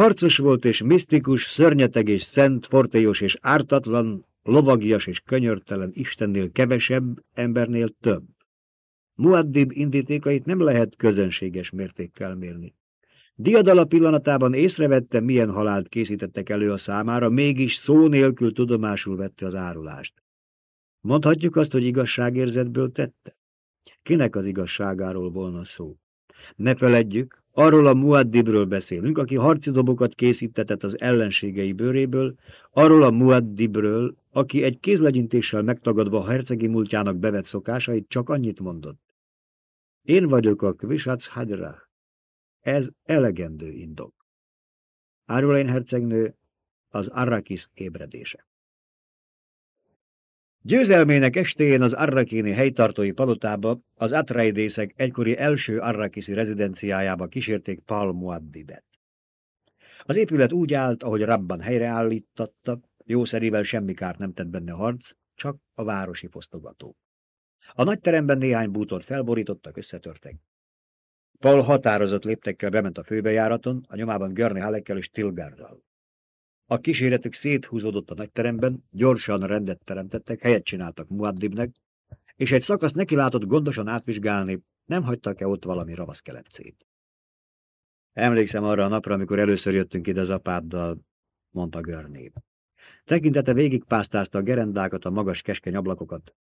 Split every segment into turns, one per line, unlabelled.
harcos volt és misztikus, szörnyeteg és szent, fortélyos és ártatlan, lovagias és könyörtelen Istennél kevesebb, embernél több. Muaddib indítékait nem lehet közönséges mértékkel mérni. Diadala pillanatában észrevette, milyen halált készítettek elő a számára, mégis szó nélkül tudomásul vette az árulást. Mondhatjuk azt, hogy igazságérzetből tette? Kinek az igazságáról volna szó? Ne feledjük, arról a Muaddibről beszélünk, aki harci dobokat készítetett az ellenségei bőréből, arról a Muaddibről, aki egy kézlegyintéssel megtagadva a hercegi múltjának bevett szokásait csak annyit mondott. Én vagyok a Kvisac Hadrah. Ez elegendő indok. Árulén hercegnő az Arrakis ébredése. Győzelmének estéjén az arrakéni helytartói palotába az Atreidészek egykori első arrakiszi rezidenciájába kísérték Paul Muaddibet. Az épület úgy állt, ahogy Rabban helyreállítatta, jószerével semmi kárt nem tett benne harc, csak a városi fosztogatók. A nagy teremben néhány bútort felborítottak, összetörtek. Paul határozott léptekkel bement a főbejáraton, a nyomában Görni Halekkel és Tilgárdal. A kíséretük széthúzódott a nagyteremben, gyorsan rendet teremtettek, helyet csináltak Muaddibnek, és egy szakasz neki látott gondosan átvizsgálni, nem hagytak-e ott valami ravasz kelepcét. Emlékszem arra a napra, amikor először jöttünk ide az apáddal, mondta Görné. Tekintete végigpásztázta a gerendákat, a magas keskeny ablakokat.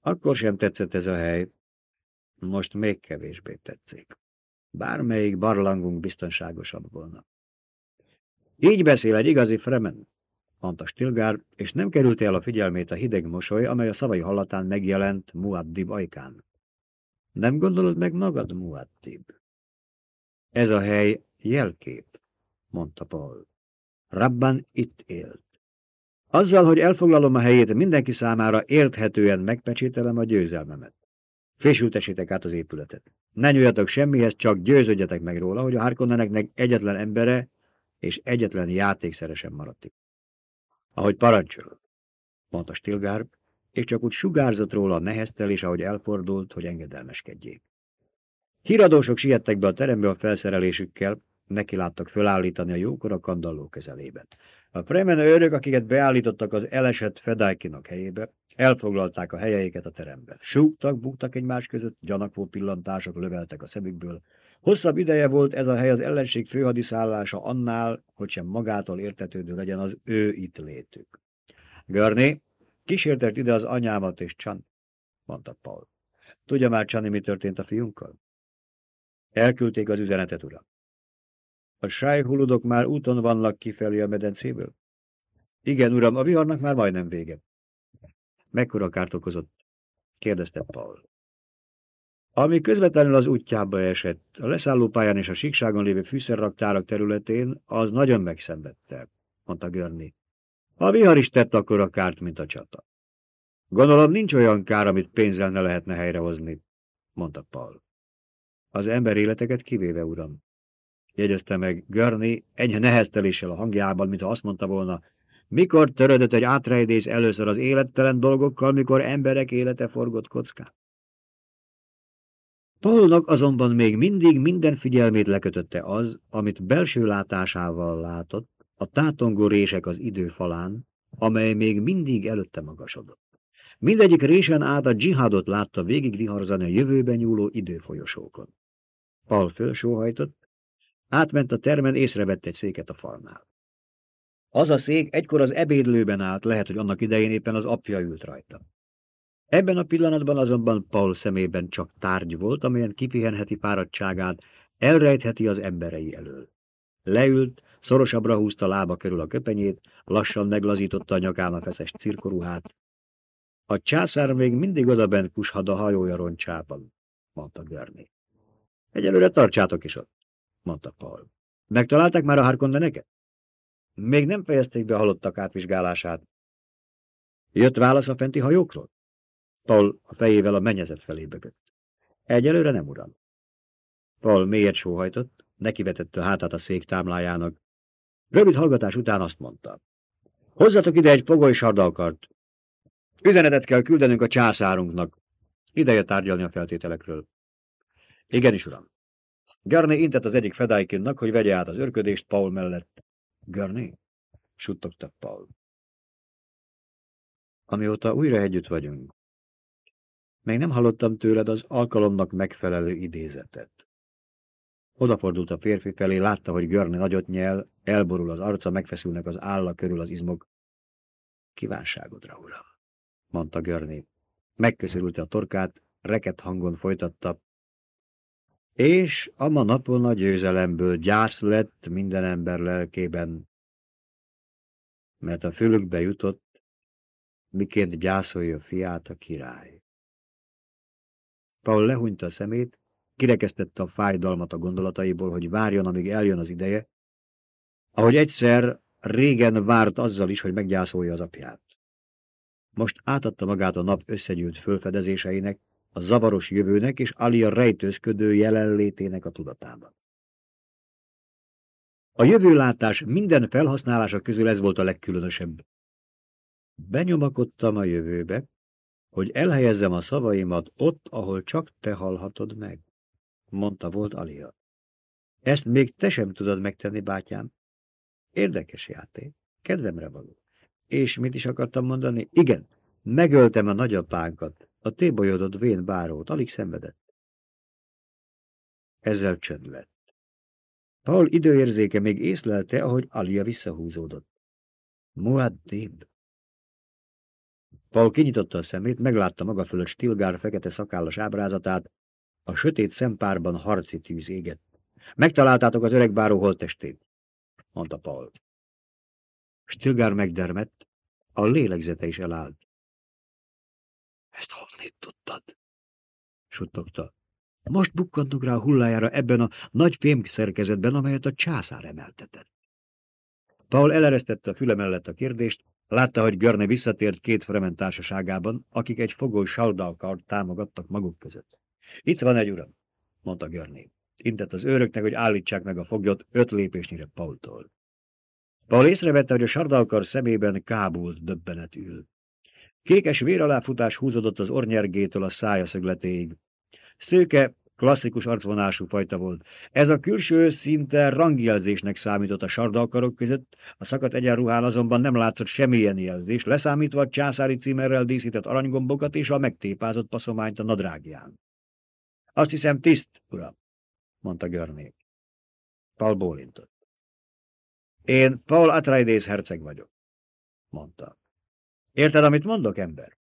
Akkor sem tetszett ez a hely. Most még kevésbé tetszik. Bármelyik barlangunk biztonságosabb volna. Így beszél egy igazi fremen, mondta Stilgár, és nem került el a figyelmét a hideg mosoly, amely a szavai hallatán megjelent Muaddib ajkán. Nem gondolod meg magad, Muaddib? Ez a hely jelkép, mondta Paul. Rabban itt élt. Azzal, hogy elfoglalom a helyét, mindenki számára érthetően megpecsételem a győzelmemet. Fésültessétek át az épületet. Ne nyúljatok semmihez, csak győződjetek meg róla, hogy a Harkonneneknek egyetlen embere és egyetlen játékszeresen maradt itt. Ahogy parancsolod, mondta Stilgár, és csak úgy sugárzott róla a neheztelés, ahogy elfordult, hogy engedelmeskedjék. Híradósok siettek be a terembe a felszerelésükkel, neki láttak fölállítani a jókora kandalló közelében. A Fremen őrök, akiket beállítottak az elesett Fedájkinak helyébe, elfoglalták a helyeiket a teremben. Súgtak, buktak egymás között, gyanakvó pillantások löveltek a szemükből, Hosszabb ideje volt ez a hely az ellenség főhadiszállása annál, hogy sem magától értetődő legyen az ő itt létük. Görni, kísértett ide az anyámat és Csan, mondta Paul. Tudja már, Csani, mi történt a fiunkkal? Elküldték az üzenetet, uram. A sájhuludok már úton vannak kifelé a medencéből? Igen, uram, a viharnak már majdnem vége. Mekkora kárt okozott? kérdezte Paul. Ami közvetlenül az útjába esett, a leszállópályán és a síkságon lévő fűszerraktárak területén, az nagyon megszenvedte, mondta Görni. A vihar is tett akkor a kárt, mint a csata. Gondolom nincs olyan kár, amit pénzzel ne lehetne helyrehozni, mondta Paul. Az ember életeket kivéve, uram. Jegyezte meg Görni enyhe nehezteléssel a hangjában, mintha azt mondta volna, mikor törödött egy átrejdész először az élettelen dolgokkal, mikor emberek élete forgott kockán. Paulnak azonban még mindig minden figyelmét lekötötte az, amit belső látásával látott, a tátongó rések az idő falán, amely még mindig előtte magasodott. Mindegyik résen át a dzsihádot látta végig viharzani a jövőben nyúló időfolyosókon. Paul fölsóhajtott, átment a termen, észrevett egy széket a falnál. Az a szék egykor az ebédlőben állt, lehet, hogy annak idején éppen az apja ült rajta. Ebben a pillanatban azonban Paul szemében csak tárgy volt, amelyen kipihenheti fáradtságát, elrejtheti az emberei elől. Leült, szorosabbra húzta lába körül a köpenyét, lassan meglazította a nyakának feszes cirkoruhát. A császár még mindig odabent kushad a hajója roncsában, mondta Görni. Egyelőre tartsátok is ott, mondta Paul. Megtalálták már a Harkonneneket? Még nem fejezték be a halottak átvizsgálását. Jött válasz a fenti hajókról? Paul a fejével a mennyezet felé bögött. Egyelőre nem, uram. Paul mélyet sóhajtott, nekivetette a hátát a szék támlájának. Rövid hallgatás után azt mondta. Hozzatok ide egy fogoly sardalkart. Üzenetet kell küldenünk a császárunknak. Ideje tárgyalni a feltételekről. Igenis, uram. Garné intett az egyik fedálykinnak, hogy vegye át az örködést Paul mellett. Garné? suttogta Paul. Amióta újra együtt vagyunk, még nem hallottam tőled az alkalomnak megfelelő idézetet. Odafordult a férfi felé, látta, hogy Görni nagyot nyel, elborul az arca, megfeszülnek az álla körül az izmok. Kívánságodra, uram, mondta Görni. Megköszörülte a torkát, reket hangon folytatta. És ama napon a győzelemből gyász lett minden ember lelkében, mert a fülükbe jutott, miként gyászolja a fiát a király. Paul lehúnyta a szemét, kirekesztette a fájdalmat a gondolataiból, hogy várjon, amíg eljön az ideje, ahogy egyszer régen várt azzal is, hogy meggyászolja az apját. Most átadta magát a nap összegyűlt fölfedezéseinek, a zavaros jövőnek és Alia rejtőzködő jelenlétének a tudatában. A jövőlátás minden felhasználása közül ez volt a legkülönösebb. Benyomakodtam a jövőbe, hogy elhelyezzem a szavaimat ott, ahol csak te hallhatod meg, mondta volt Alia. Ezt még te sem tudod megtenni, bátyám. Érdekes játék, kedvemre való. És mit is akartam mondani? Igen, megöltem a nagyapánkat, a tébolyodott vén bárót, alig szenvedett. Ezzel csönd lett. Paul időérzéke még észlelte, ahogy Alia visszahúzódott. Muaddib, Paul kinyitotta a szemét, meglátta maga fölött Stilgár fekete szakállas ábrázatát, a sötét szempárban harci tűz égett. Megtaláltátok az öreg báró holttestét, mondta Paul. Stilgár megdermett, a lélegzete is elállt. Ezt honnét tudtad? suttogta. Most bukkantunk rá a hullájára ebben a nagy fémszerkezetben, amelyet a császár emeltetett. Paul eleresztette a füle mellett a kérdést, Látta, hogy Görne visszatért két Fremen társaságában, akik egy fogoly saldalkart támogattak maguk között. Itt van egy uram, mondta Görné. Intett az őröknek, hogy állítsák meg a foglyot öt lépésnyire Paultól. Paul észrevette, hogy a sardalkar szemében kábult döbbenet ül. Kékes véraláfutás húzódott az ornyergétől a szája szögletéig. Szőke, Klasszikus arcvonású fajta volt. Ez a külső szinte rangjelzésnek számított a sardalkarok között, a szakadt egyenruhán azonban nem látszott semmilyen jelzés, leszámítva a császári címerrel díszített aranygombokat és a megtépázott paszományt a nadrágján. Azt hiszem tiszt, uram, mondta Görné. Paul bólintott. Én Paul Atreides herceg vagyok, mondta. Érted, amit mondok, ember?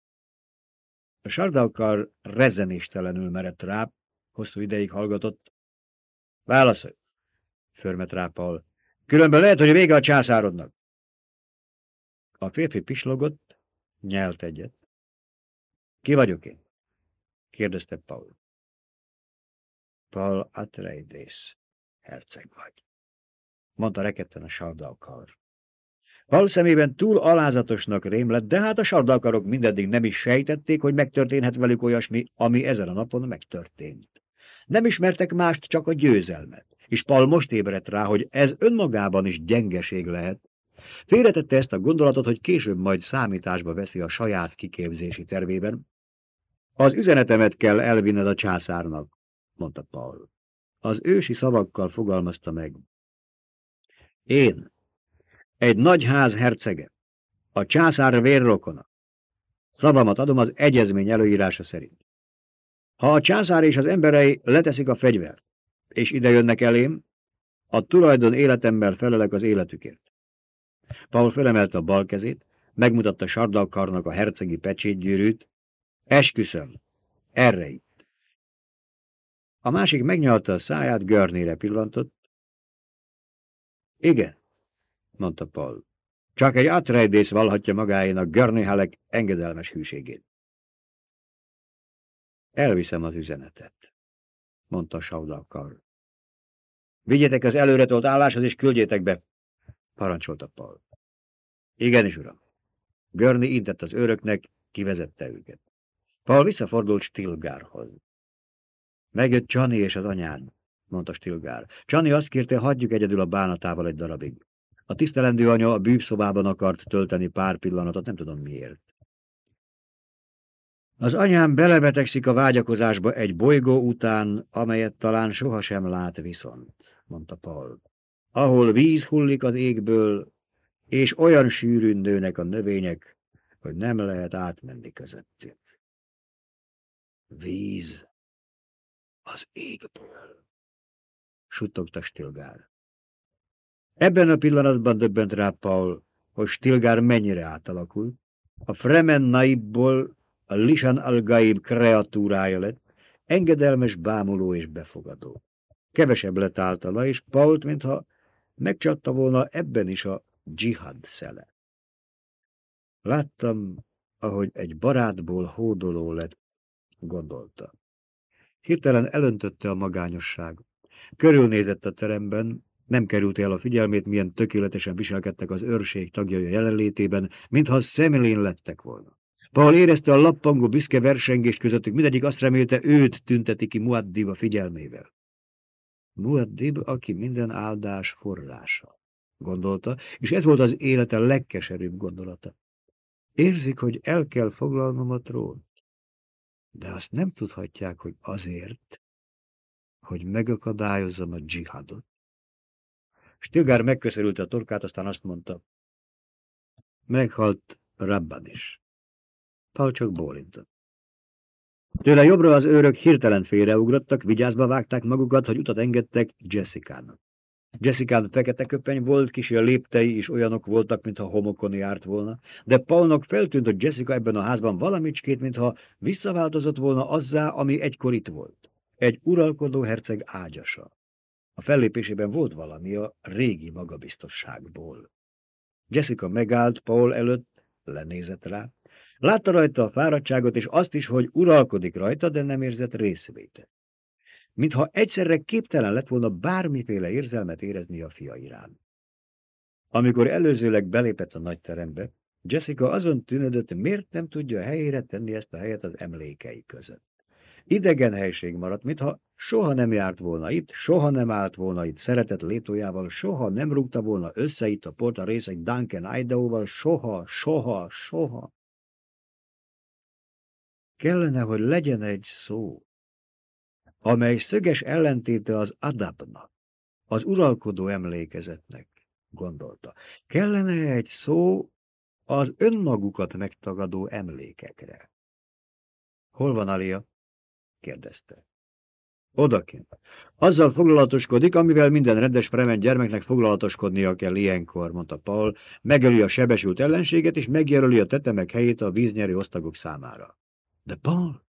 A sardalkar rezenéstelenül merett rá, Hosszú ideig hallgatott. Válaszolj, förmet rá Paul. Különben lehet, hogy vége a császárodnak. A férfi pislogott, nyelt egyet. Ki vagyok én? kérdezte Paul. Paul Atreides, herceg vagy, mondta reketten a sardalkar. Paul szemében túl alázatosnak rém lett, de hát a sardalkarok mindeddig nem is sejtették, hogy megtörténhet velük olyasmi, ami ezen a napon megtörtént. Nem ismertek mást, csak a győzelmet. És Paul most ébredt rá, hogy ez önmagában is gyengeség lehet. Félretette ezt a gondolatot, hogy később majd számításba veszi a saját kiképzési tervében. Az üzenetemet kell elvinned a császárnak, mondta Paul. Az ősi szavakkal fogalmazta meg. Én, egy nagy ház hercege, a császár vérrokona. Szavamat adom az egyezmény előírása szerint. Ha a császár és az emberei leteszik a fegyvert, és ide jönnek elém, a tulajdon életemmel felelek az életükért. Paul felemelte a bal kezét, megmutatta Sardalkarnak a hercegi pecsétgyűrűt, esküszöm, erre itt. A másik megnyalta a száját, Görnére pillantott. Igen, mondta Paul. Csak egy átrejdész valhatja magáénak Görnéhalek engedelmes hűségét. Elviszem az üzenetet, mondta Saudalkar. Vigyetek az előretolt álláshoz, és küldjétek be, parancsolta Paul. Igenis, uram. Görni intett az őröknek, kivezette őket. Paul visszafordult Stilgárhoz. Megjött Csani és az anyád, mondta Stilgár. Csani azt kérte, hagyjuk egyedül a bánatával egy darabig. A tisztelendő anya a bűvszobában akart tölteni pár pillanatot, nem tudom miért. Az anyám belebetegszik a vágyakozásba egy bolygó után, amelyet talán sohasem lát viszont, mondta Paul. Ahol víz hullik az égből, és olyan sűrűn nőnek a növények, hogy nem lehet átmenni közöttük. Víz az égből, suttogta Stilgár. Ebben a pillanatban döbbent rá Paul, hogy Stilgár mennyire átalakult. A Fremen naibból a Lisan al-Gaib kreatúrája lett, engedelmes, bámuló és befogadó. Kevesebb lett általa, és Pault, mintha megcsatta volna ebben is a dzsihad szele. Láttam, ahogy egy barátból hódoló lett, gondolta. Hirtelen elöntötte a magányosság. Körülnézett a teremben, nem került el a figyelmét, milyen tökéletesen viselkedtek az őrség tagjai jelenlétében, mintha szemelén lettek volna. Paul érezte a lappangó büszke versengés közöttük, mindegyik azt remélte, őt tünteti ki Muaddib figyelmével. Muaddib, aki minden áldás forrása, gondolta, és ez volt az élete legkeserűbb gondolata. Érzik, hogy el kell foglalnom a trónt, de azt nem tudhatják, hogy azért, hogy megakadályozzam a dzsihadot. Stilgár megköszörülte a torkát, aztán azt mondta, meghalt Rabban is. Paul csak bólintott. Tőle jobbra az őrök hirtelen félreugrottak, vigyázba vágták magukat, hogy utat engedtek Jessica-nak. Jessica fekete köpeny volt, kisi a léptei is olyanok voltak, mintha homokon járt volna, de Paulnak feltűnt, hogy Jessica ebben a házban valamicskét, mintha visszaváltozott volna azzá, ami egykor itt volt. Egy uralkodó herceg ágyasa. A fellépésében volt valami a régi magabiztosságból. Jessica megállt Paul előtt, lenézett rá. Látta rajta a fáradtságot, és azt is, hogy uralkodik rajta, de nem érzett részvétet. Mintha egyszerre képtelen lett volna bármiféle érzelmet érezni a fia iránt. Amikor előzőleg belépett a nagy terembe, Jessica azon tűnödött, miért nem tudja helyére tenni ezt a helyet az emlékei között. Idegen helység maradt, mintha soha nem járt volna itt, soha nem állt volna itt szeretett létójával, soha nem rúgta volna össze itt a porta részek Duncan Idaho-val, soha, soha, soha. Kellene, hogy legyen egy szó, amely szöges ellentéte az adabnak, az uralkodó emlékezetnek, gondolta. Kellene egy szó az önmagukat megtagadó emlékekre. Hol van Alia? kérdezte. Odakint. Azzal foglalatoskodik, amivel minden rendes premen gyermeknek foglalatoskodnia kell ilyenkor, mondta Paul, megöli a sebesült ellenséget, és megjelöli a tetemek helyét a víznyerő osztagok számára. De Paul,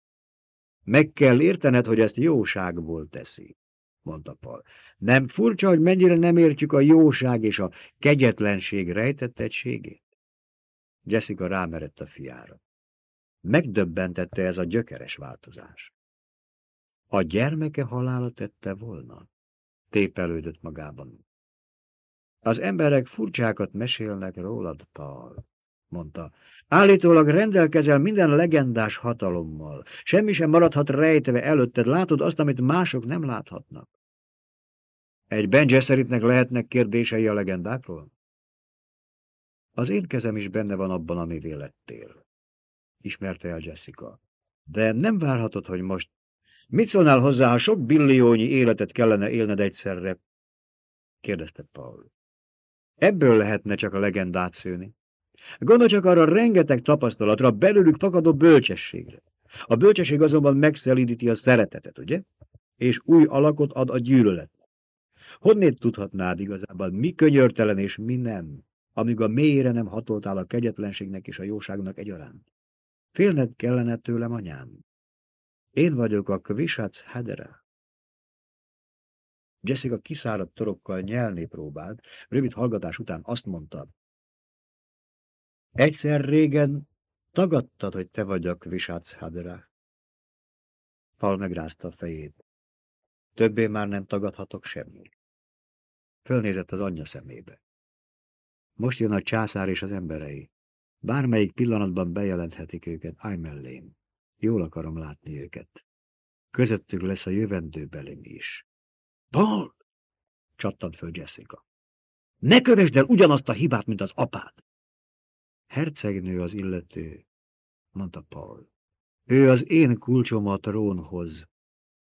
meg kell értened, hogy ezt jóságból teszi, mondta Paul. Nem furcsa, hogy mennyire nem értjük a jóság és a kegyetlenség rejtett egységét? Jessica rámerett a fiára. Megdöbbentette ez a gyökeres változás. A gyermeke halála tette volna? Tépelődött magában. Az emberek furcsákat mesélnek rólad, Paul, mondta. Állítólag rendelkezel minden legendás hatalommal. Semmi sem maradhat rejtve előtted. Látod azt, amit mások nem láthatnak. Egy Ben Gesseritnek lehetnek kérdései a legendákról? Az én kezem is benne van abban, ami vélettél, ismerte el Jessica. De nem várhatod, hogy most Mit szólnál hozzá, ha sok billiónyi életet kellene élned egyszerre? kérdezte Paul. Ebből lehetne csak a legendát szőni. Gondolj csak arra rengeteg tapasztalatra, belőlük fakadó bölcsességre. A bölcsesség azonban megszelídíti a szeretetet, ugye? És új alakot ad a gyűlöletnek. Honnét tudhatnád igazából, mi könyörtelen és mi nem, amíg a mélyére nem hatoltál a kegyetlenségnek és a jóságnak egyaránt? Félned kellene tőlem, anyám. Én vagyok a Kvishac Hedere. Jessica kiszáradt torokkal nyelni próbált, rövid hallgatás után azt mondta. Egyszer régen tagadtad, hogy te vagy a Hedere. Paul megrázta a fejét. Többé már nem tagadhatok semmit. Fölnézett az anyja szemébe. Most jön a császár és az emberei. Bármelyik pillanatban bejelenthetik őket állj mellém. Jól akarom látni őket. Közöttük lesz a jövendőbelim is. Paul! csattant föl Jessica. Ne kövesd el ugyanazt a hibát, mint az apád! Hercegnő az illető, mondta Paul. Ő az én kulcsom a trónhoz,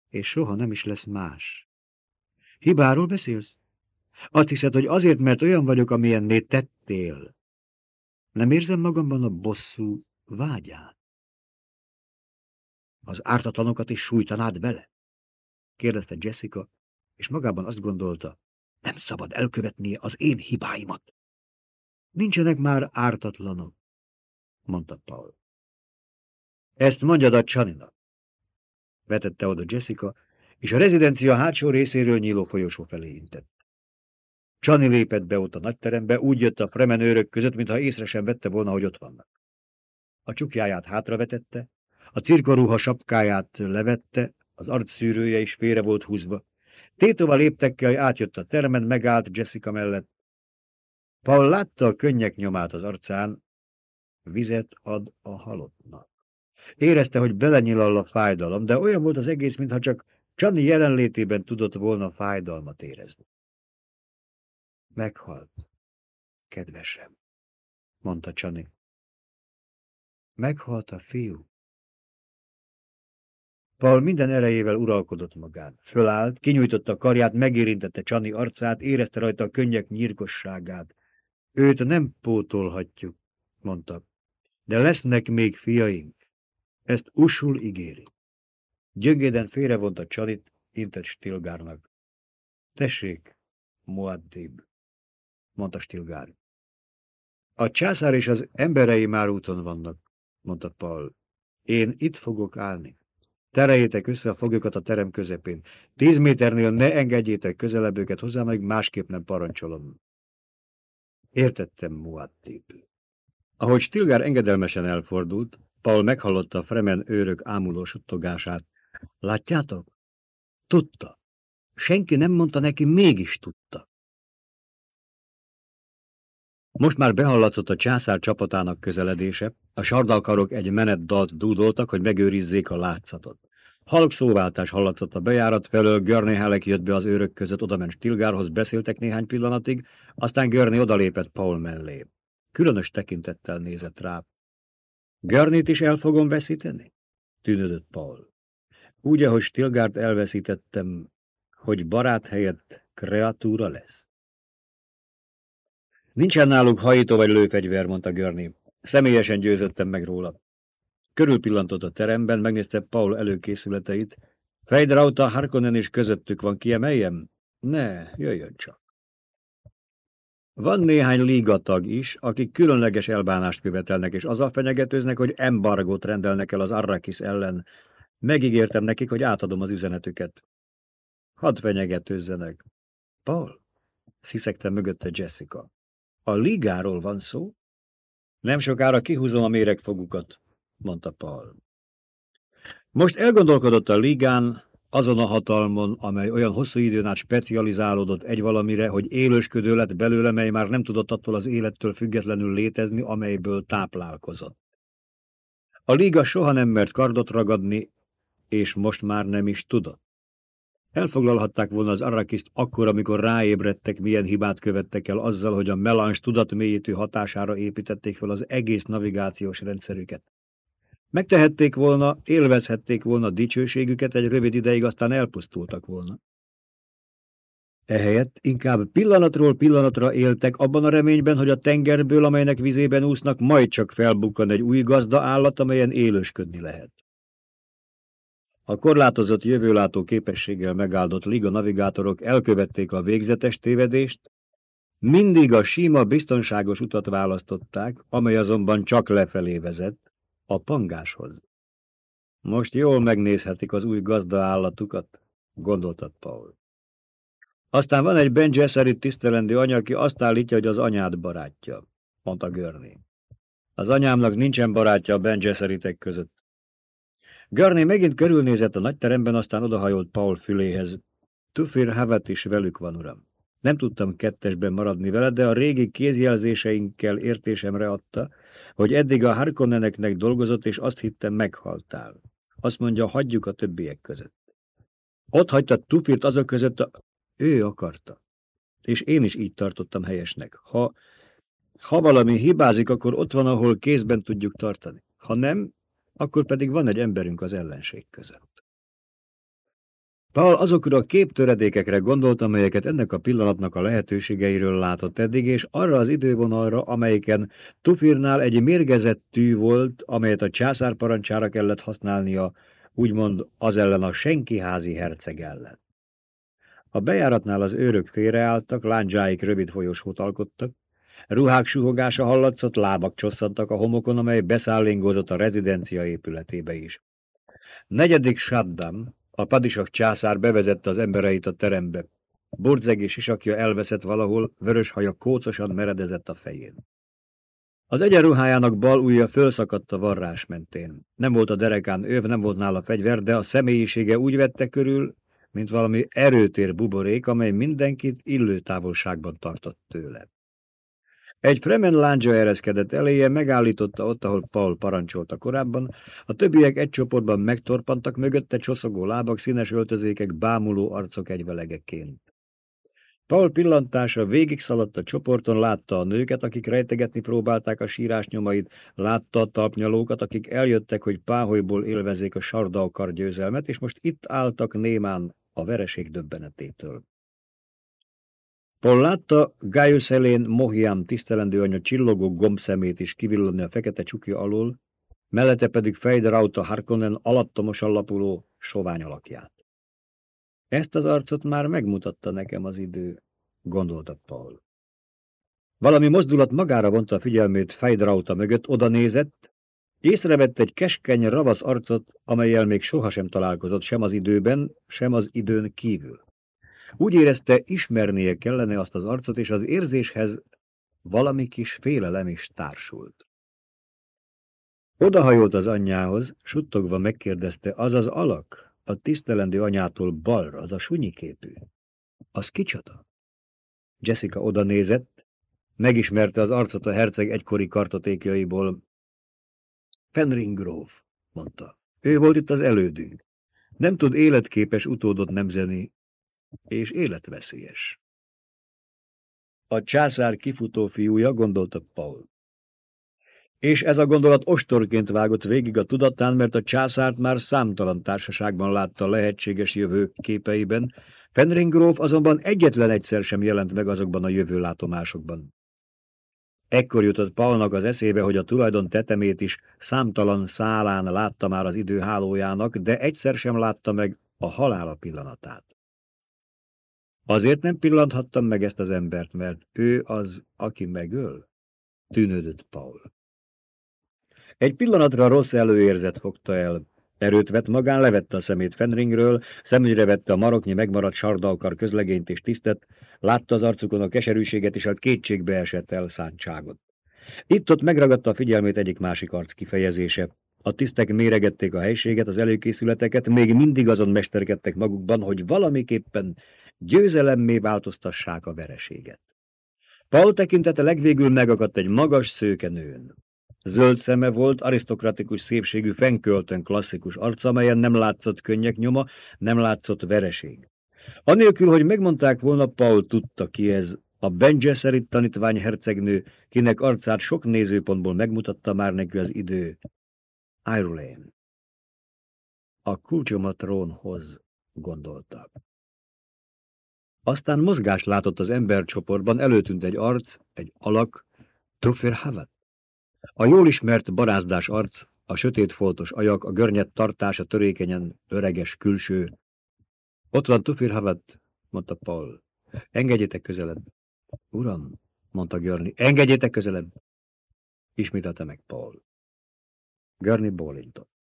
és soha nem is lesz más. Hibáról beszélsz? Azt hiszed, hogy azért, mert olyan vagyok, amilyenné tettél. Nem érzem magamban a bosszú vágyát? Az ártatlanokat is sújtanád bele? kérdezte Jessica, és magában azt gondolta, nem szabad elkövetnie az én hibáimat. Nincsenek már ártatlanok, mondta Paul. Ezt mondjad a Csaninak, vetette oda Jessica, és a rezidencia hátsó részéről nyíló folyosó felé intett. Csani lépett be ott a nagyterembe, úgy jött a fremen őrök között, mintha észre sem vette volna, hogy ott vannak. A csukjáját hátravetette, a cirkoruha sapkáját levette, az arcszűrője is félre volt húzva. Tétova léptekkel átjött a termen, megállt Jessica mellett. Paul látta a könnyek nyomát az arcán, vizet ad a halottnak. Érezte, hogy belenyilall a fájdalom, de olyan volt az egész, mintha csak Csani jelenlétében tudott volna fájdalmat érezni. Meghalt, kedvesem, mondta Csani. Meghalt a fiú. Paul minden erejével uralkodott magán. Fölállt, kinyújtotta a karját, megérintette Csani arcát, érezte rajta a könnyek nyírkosságát. Őt nem pótolhatjuk, mondta. De lesznek még fiaink. Ezt usul ígéri. Gyöngéden félrevonta Csanit, intett Stilgárnak. Tessék, Muaddib, mondta Stilgár. A császár és az emberei már úton vannak, mondta Paul. Én itt fogok állni. Tereljétek össze a foglyokat a terem közepén. Tíz méternél ne engedjétek közelebb őket hozzá, meg másképp nem parancsolom. Értettem, Muattib. Ahogy Stilgár engedelmesen elfordult, Paul meghallotta Fremen őrök ámuló suttogását. Látjátok? Tudta. Senki nem mondta neki, mégis tudta. Most már behallatszott a császár csapatának közeledése, a sardalkarok egy menetdalt dúdoltak, hogy megőrizzék a látszatot. Halk szóváltás hallatszott a bejárat felől, Görné Halleck jött be az őrök között, odament Stilgárhoz, beszéltek néhány pillanatig, aztán Görné odalépett Paul mellé. Különös tekintettel nézett rá. Görnét is el fogom veszíteni? Tűnődött Paul. Úgy, ahogy Stilgárt elveszítettem, hogy barát helyett kreatúra lesz. Nincsen náluk hajító vagy lőfegyver, mondta Görni. Személyesen győzöttem meg róla. Körülpillantott a teremben, megnézte Paul előkészületeit. Fejdrauta, Harkonnen is közöttük van, kiemeljem? Ne, jöjjön csak. Van néhány lígatag is, akik különleges elbánást követelnek, és azzal fenyegetőznek, hogy embargót rendelnek el az Arrakis ellen. Megígértem nekik, hogy átadom az üzenetüket. Hadd fenyegetőzzenek. Paul, sziszegte mögötte Jessica. A ligáról van szó? Nem sokára kihúzom a méregfogukat, mondta Paul. Most elgondolkodott a ligán, azon a hatalmon, amely olyan hosszú időn át specializálódott egy valamire, hogy élősködő lett belőle, mely már nem tudott attól az élettől függetlenül létezni, amelyből táplálkozott. A liga soha nem mert kardot ragadni, és most már nem is tudott. Elfoglalhatták volna az Arrakiszt akkor, amikor ráébredtek, milyen hibát követtek el azzal, hogy a melange tudatmélyítő hatására építették fel az egész navigációs rendszerüket. Megtehették volna, élvezhették volna dicsőségüket egy rövid ideig, aztán elpusztultak volna. Ehelyett inkább pillanatról pillanatra éltek abban a reményben, hogy a tengerből, amelynek vizében úsznak, majd csak felbukkan egy új gazda állat, amelyen élősködni lehet. A korlátozott jövőlátó képességgel megáldott liga navigátorok elkövették a végzetes tévedést, mindig a sima, biztonságos utat választották, amely azonban csak lefelé vezet, a pangáshoz. Most jól megnézhetik az új gazda állatukat, gondoltat Paul. Aztán van egy Ben Gesserit tisztelendő anya, aki azt állítja, hogy az anyád barátja, mondta Görni. Az anyámnak nincsen barátja a Ben Gesseritek között. Görni megint körülnézett a nagyteremben, aztán odahajolt Paul füléhez. Tufir Havet is velük van, uram. Nem tudtam kettesben maradni vele, de a régi kézjelzéseinkkel értésemre adta, hogy eddig a Harkonneneknek dolgozott, és azt hittem meghaltál. Azt mondja, hagyjuk a többiek között. Ott hagyta Tufirt azok között, a... ő akarta. És én is így tartottam helyesnek. Ha, ha valami hibázik, akkor ott van, ahol kézben tudjuk tartani. Ha nem, akkor pedig van egy emberünk az ellenség között. Paul azokra a képtöredékekre gondolt, amelyeket ennek a pillanatnak a lehetőségeiről látott eddig, és arra az idővonalra, amelyiken Tufirnál egy mérgezett tű volt, amelyet a császár parancsára kellett használnia, úgymond az ellen a senkiházi herceg ellen. A bejáratnál az őrök félreálltak, lándzsáik rövid folyosót alkottak, ruhák suhogása hallatszott, lábak csosszantak a homokon, amely beszállingózott a rezidencia épületébe is. Negyedik Saddam, a padisak császár bevezette az embereit a terembe. Bordzeg és isakja elveszett valahol, vörös haja kócosan meredezett a fején. Az egyenruhájának bal ujja fölszakadt a varrás mentén. Nem volt a derekán őv, nem volt nála fegyver, de a személyisége úgy vette körül, mint valami erőtér buborék, amely mindenkit illő távolságban tartott tőle. Egy Fremen láncsa ereszkedett eléje, megállította ott, ahol Paul parancsolta korábban, a többiek egy csoportban megtorpantak, mögötte csoszogó lábak, színes öltözékek, bámuló arcok egyvelegeként. Paul pillantása végig szaladt a csoporton, látta a nőket, akik rejtegetni próbálták a sírás nyomait, látta a talpnyalókat, akik eljöttek, hogy páholyból élvezzék a sardaukar győzelmet, és most itt álltak némán a vereség döbbenetétől. Látta Gaius Helén Mohiam tisztelendő anya csillogó gombszemét is kivillanni a fekete csukja alól, mellette pedig Fejderauta Harkonnen alattomosan lapuló sovány alakját. Ezt az arcot már megmutatta nekem az idő, gondolta Paul. Valami mozdulat magára vonta a figyelmét Fejdrauta mögött, oda nézett, észrevett egy keskeny, ravasz arcot, amelyel még sohasem találkozott sem az időben, sem az időn kívül. Úgy érezte, ismernie kellene azt az arcot, és az érzéshez valami kis félelem is társult. Odahajolt az anyjához, suttogva megkérdezte, az az alak, a tisztelendő anyától balra, az a sunyiképű. Az kicsoda? Jessica oda nézett, megismerte az arcot a herceg egykori kartotékjaiból. Fenring Grove, mondta. Ő volt itt az elődünk. Nem tud életképes utódot nemzeni, és életveszélyes. A császár kifutó fiúja, gondolta Paul. És ez a gondolat ostorként vágott végig a tudatán, mert a császárt már számtalan társaságban látta lehetséges jövő képeiben, Fenringróf azonban egyetlen egyszer sem jelent meg azokban a jövő látomásokban. Ekkor jutott Paulnak az eszébe, hogy a tulajdon tetemét is számtalan szálán látta már az idő hálójának, de egyszer sem látta meg a halála pillanatát. Azért nem pillanthattam meg ezt az embert, mert ő az, aki megöl? Tűnődött Paul. Egy pillanatra rossz előérzet fogta el. Erőt vett magán, levette a szemét Fenringről, szemügyre vette a maroknyi megmaradt sardaukar közlegényt és tisztet, látta az arcukon a keserűséget és a kétségbe esett elszántságot. Itt-ott megragadta a figyelmét egyik másik arc kifejezése. A tisztek méregették a helységet, az előkészületeket, még mindig azon mesterkedtek magukban, hogy valamiképpen győzelemmé változtassák a vereséget. Paul tekintete legvégül megakadt egy magas szőke nőn. Zöld szeme volt, arisztokratikus szépségű, fenköltön klasszikus arca, melyen nem látszott könnyek nyoma, nem látszott vereség. Anélkül, hogy megmondták volna, Paul tudta ki ez, a Ben tanítvány hercegnő, kinek arcát sok nézőpontból megmutatta már neki az idő. Irulane. A kulcsom trónhoz, gondolta. Aztán mozgás látott az embercsoportban, előtűnt egy arc, egy alak, Truffer Havat. A jól ismert barázdás arc, a sötét foltos ajak, a görnyet tartás, a törékenyen öreges külső. Ott van Tufir Havat, mondta Paul. Engedjétek közelebb. Uram, mondta Görni, engedjétek közelebb. Ismételte meg Paul. Görni bólintott.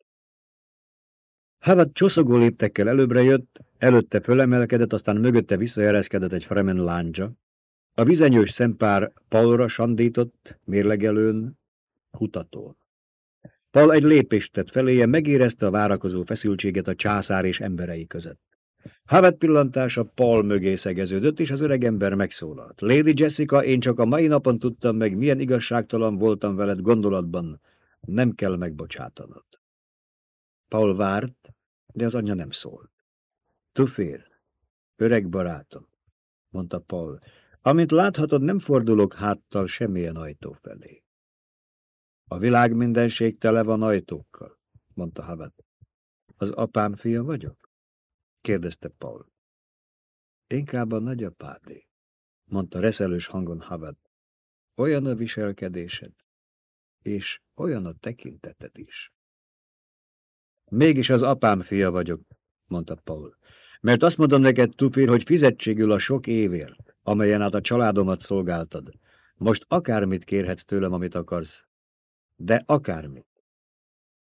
Havat csoszogó léptekkel előbbre jött, előtte fölemelkedett, aztán mögötte visszaereszkedett egy Fremen láncsa. A vizenyős szempár Paulra sandított, mérlegelőn, hutatón. Paul egy lépést tett feléje, megérezte a várakozó feszültséget a császár és emberei között. Havet pillantása Paul mögé szegeződött, és az öreg ember megszólalt. Lady Jessica, én csak a mai napon tudtam meg, milyen igazságtalan voltam veled gondolatban. Nem kell megbocsátanod. Paul várt, de az anyja nem szólt. Tufér, öreg barátom, mondta Paul, amint láthatod, nem fordulok háttal semmilyen ajtó felé. A világ mindenség tele van ajtókkal. mondta Havet. Az apám fia vagyok? kérdezte Paul. Inkább a nagyapádé, mondta reszelős hangon Havet. Olyan a viselkedésed, és olyan a tekinteted is. Mégis az apám fia vagyok, mondta Paul. Mert azt mondom neked, Tupir, hogy fizetségül a sok évért, amelyen át a családomat szolgáltad. Most akármit kérhetsz tőlem, amit akarsz. De akármit.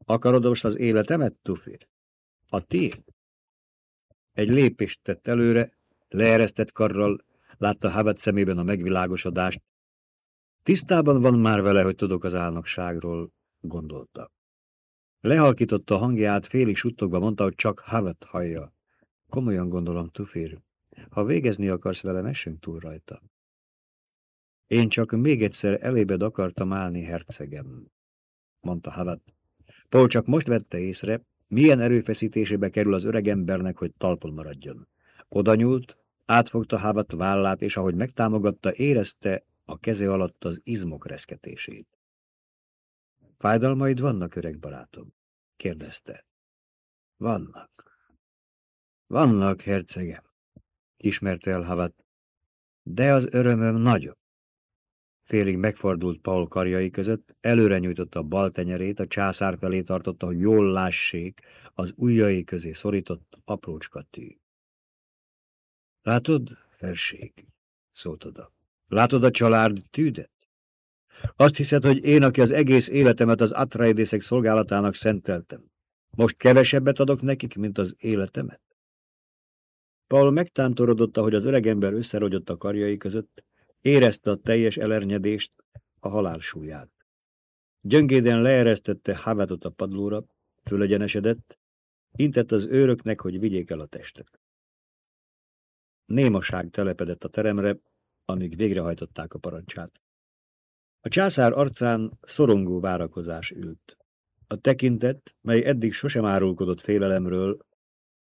Akarod most az életemet, Tufir? A tiéd? Egy lépést tett előre, leeresztett karral, látta Habat szemében a megvilágosodást. Tisztában van már vele, hogy tudok az álnokságról, gondolta. Lehalkította a hangját, félig suttogva mondta, hogy csak Havet hallja. Komolyan gondolom, Tufir. Ha végezni akarsz vele, essünk túl rajta. Én csak még egyszer elébed akartam állni, hercegem, mondta Havet. Paul csak most vette észre, milyen erőfeszítésébe kerül az öregembernek, hogy talpon maradjon. Oda nyúlt, átfogta Havat vállát, és ahogy megtámogatta, érezte a keze alatt az izmok reszketését. Fájdalmaid vannak, öreg barátom? kérdezte. Vannak. Vannak, hercegem, ismerte el Havat, de az örömöm nagyobb. Félig megfordult Paul karjai között, előre nyújtotta a bal tenyerét, a császár felé tartotta, hogy jól lássék az ujjai közé szorított aprócska tű. Látod, felség, szólt oda. Látod a család tűdet? Azt hiszed, hogy én, aki az egész életemet az Atreidészek szolgálatának szenteltem, most kevesebbet adok nekik, mint az életemet? Paul megtántorodott, hogy az öregember összerogyott a karjai között, érezte a teljes elernyedést, a halál súlyát. Gyöngéden leeresztette Havatot a padlóra, fölegyenesedett, intett az őröknek, hogy vigyék el a testet. Némaság telepedett a teremre, amíg végrehajtották a parancsát. A császár arcán szorongó várakozás ült. A tekintet, mely eddig sosem árulkodott félelemről,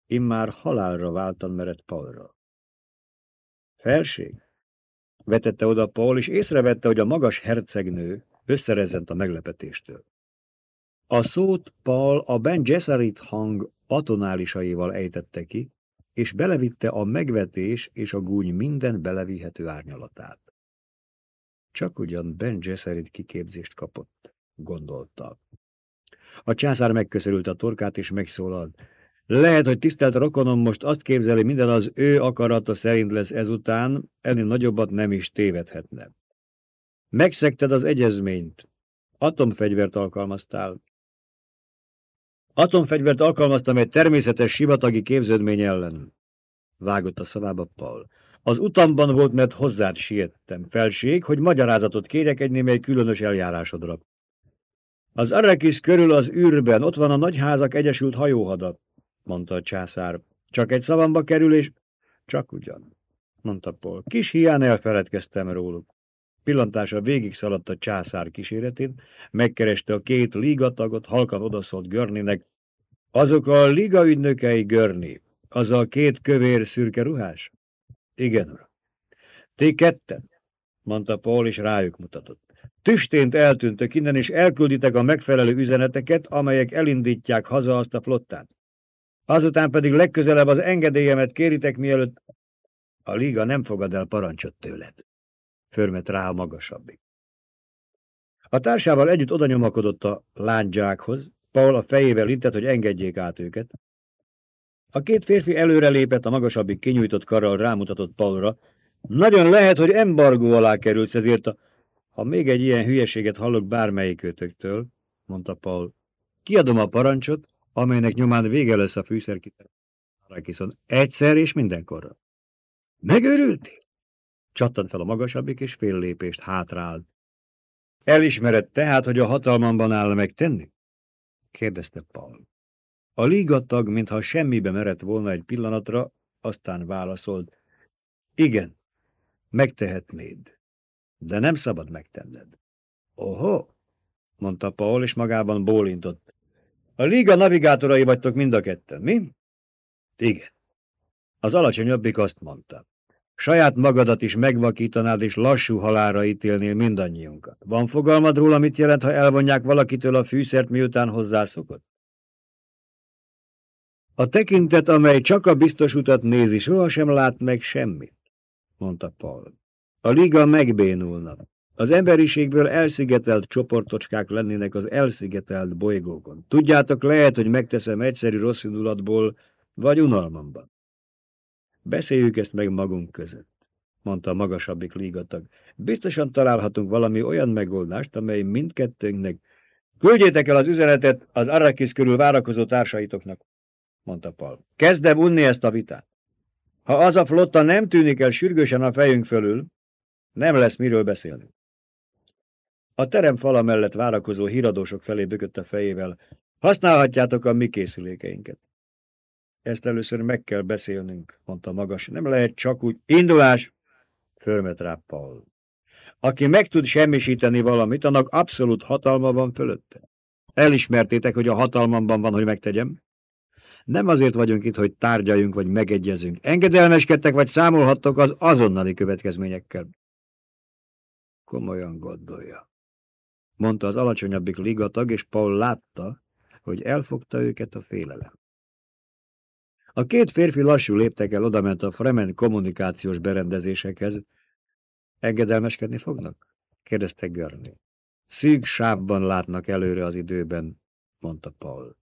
immár halálra váltan merett Paulra. Felség? Vetette oda Paul, és észrevette, hogy a magas hercegnő összerezent a meglepetéstől. A szót Paul a Ben Gesserit hang atonálisaival ejtette ki, és belevitte a megvetés és a gúny minden belevihető árnyalatát. Csak ugyan Ben Gesserit kiképzést kapott, gondolta. A császár megköszörült a torkát, és megszólalt. Lehet, hogy tisztelt rokonom most azt képzeli, minden az ő akarata szerint lesz ezután, ennél nagyobbat nem is tévedhetne. Megszekted az egyezményt. Atomfegyvert alkalmaztál. Atomfegyvert alkalmaztam egy természetes sivatagi képződmény ellen. Vágott a szavába Paul. Az utamban volt, mert hozzád siettem, felség, hogy magyarázatot kérek egy némely különös eljárásodra. Az Arrakis körül az űrben, ott van a nagyházak egyesült hajóhada, mondta a császár. Csak egy szavamba kerül, és... Csak ugyan, mondta Paul. Kis hián elfeledkeztem róluk. Pillantása végig szaladt a császár kíséretén, megkereste a két ligatagot, halkan odaszólt Görninek. Azok a liga ügynökei Görni, az a két kövér szürke ruhás? Igen, uram. Ti ketten, mondta Paul, és rájuk mutatott. Tüstént eltűntök innen, és elkülditek a megfelelő üzeneteket, amelyek elindítják haza azt a flottát. Azután pedig legközelebb az engedélyemet kéritek, mielőtt a liga nem fogad el parancsot tőled. Förmet rá a magasabbik. A társával együtt odanyomakodott a lándzsákhoz, Paul a fejével intett, hogy engedjék át őket. A két férfi előrelépett, a magasabbik kinyújtott karral rámutatott Paulra. Nagyon lehet, hogy embargó alá kerülsz, ezért a... Ha még egy ilyen hülyeséget hallok bármelyikőtöktől, mondta Paul, kiadom a parancsot, amelynek nyomán vége lesz a fűszerkitermelésnek. Egyszer és mindenkorra. Megőrültél? Csattant fel a magasabbik, és fél lépést hátrált. Elismered tehát, hogy a hatalmamban áll megtenni? kérdezte Paul. A ligatag, mintha semmibe merett volna egy pillanatra, aztán válaszolt. Igen, megtehetnéd, de nem szabad megtenned. Oho, mondta Paul, és magában bólintott. A liga navigátorai vagytok mind a ketten, mi? Igen. Az alacsonyabbik azt mondta. Saját magadat is megvakítanád, és lassú halára ítélnél mindannyiunkat. Van fogalmad róla, mit jelent, ha elvonják valakitől a fűszert, miután hozzászokott? A tekintet, amely csak a biztos utat nézi, sohasem lát meg semmit, mondta Paul. A liga megbénulna. Az emberiségből elszigetelt csoportocskák lennének az elszigetelt bolygókon. Tudjátok, lehet, hogy megteszem egyszerű rossz indulatból, vagy unalmamban. Beszéljük ezt meg magunk között, mondta a magasabbik lígatag. Biztosan találhatunk valami olyan megoldást, amely mindkettőnknek... Küldjétek el az üzenetet az Arrakis körül várakozó társaitoknak, mondta Paul. Kezdem unni ezt a vitát. Ha az a flotta nem tűnik el sürgősen a fejünk fölül, nem lesz miről beszélni. A terem fala mellett várakozó híradósok felé bökött a fejével. Használhatjátok a mi készülékeinket. Ezt először meg kell beszélnünk, mondta magas. Nem lehet csak úgy. Indulás! Fölmet rá Paul. Aki meg tud semmisíteni valamit, annak abszolút hatalma van fölötte. Elismertétek, hogy a hatalmamban van, hogy megtegyem? Nem azért vagyunk itt, hogy tárgyaljunk vagy megegyezünk. Engedelmeskedtek vagy számolhattok az azonnali következményekkel. Komolyan gondolja. Mondta az alacsonyabbik ligatag, és Paul látta, hogy elfogta őket a félelem. A két férfi lassú léptek el, odament a Fremen kommunikációs berendezésekhez. Engedelmeskedni fognak? kérdezte Görni. Szűk sávban látnak előre az időben, mondta Paul.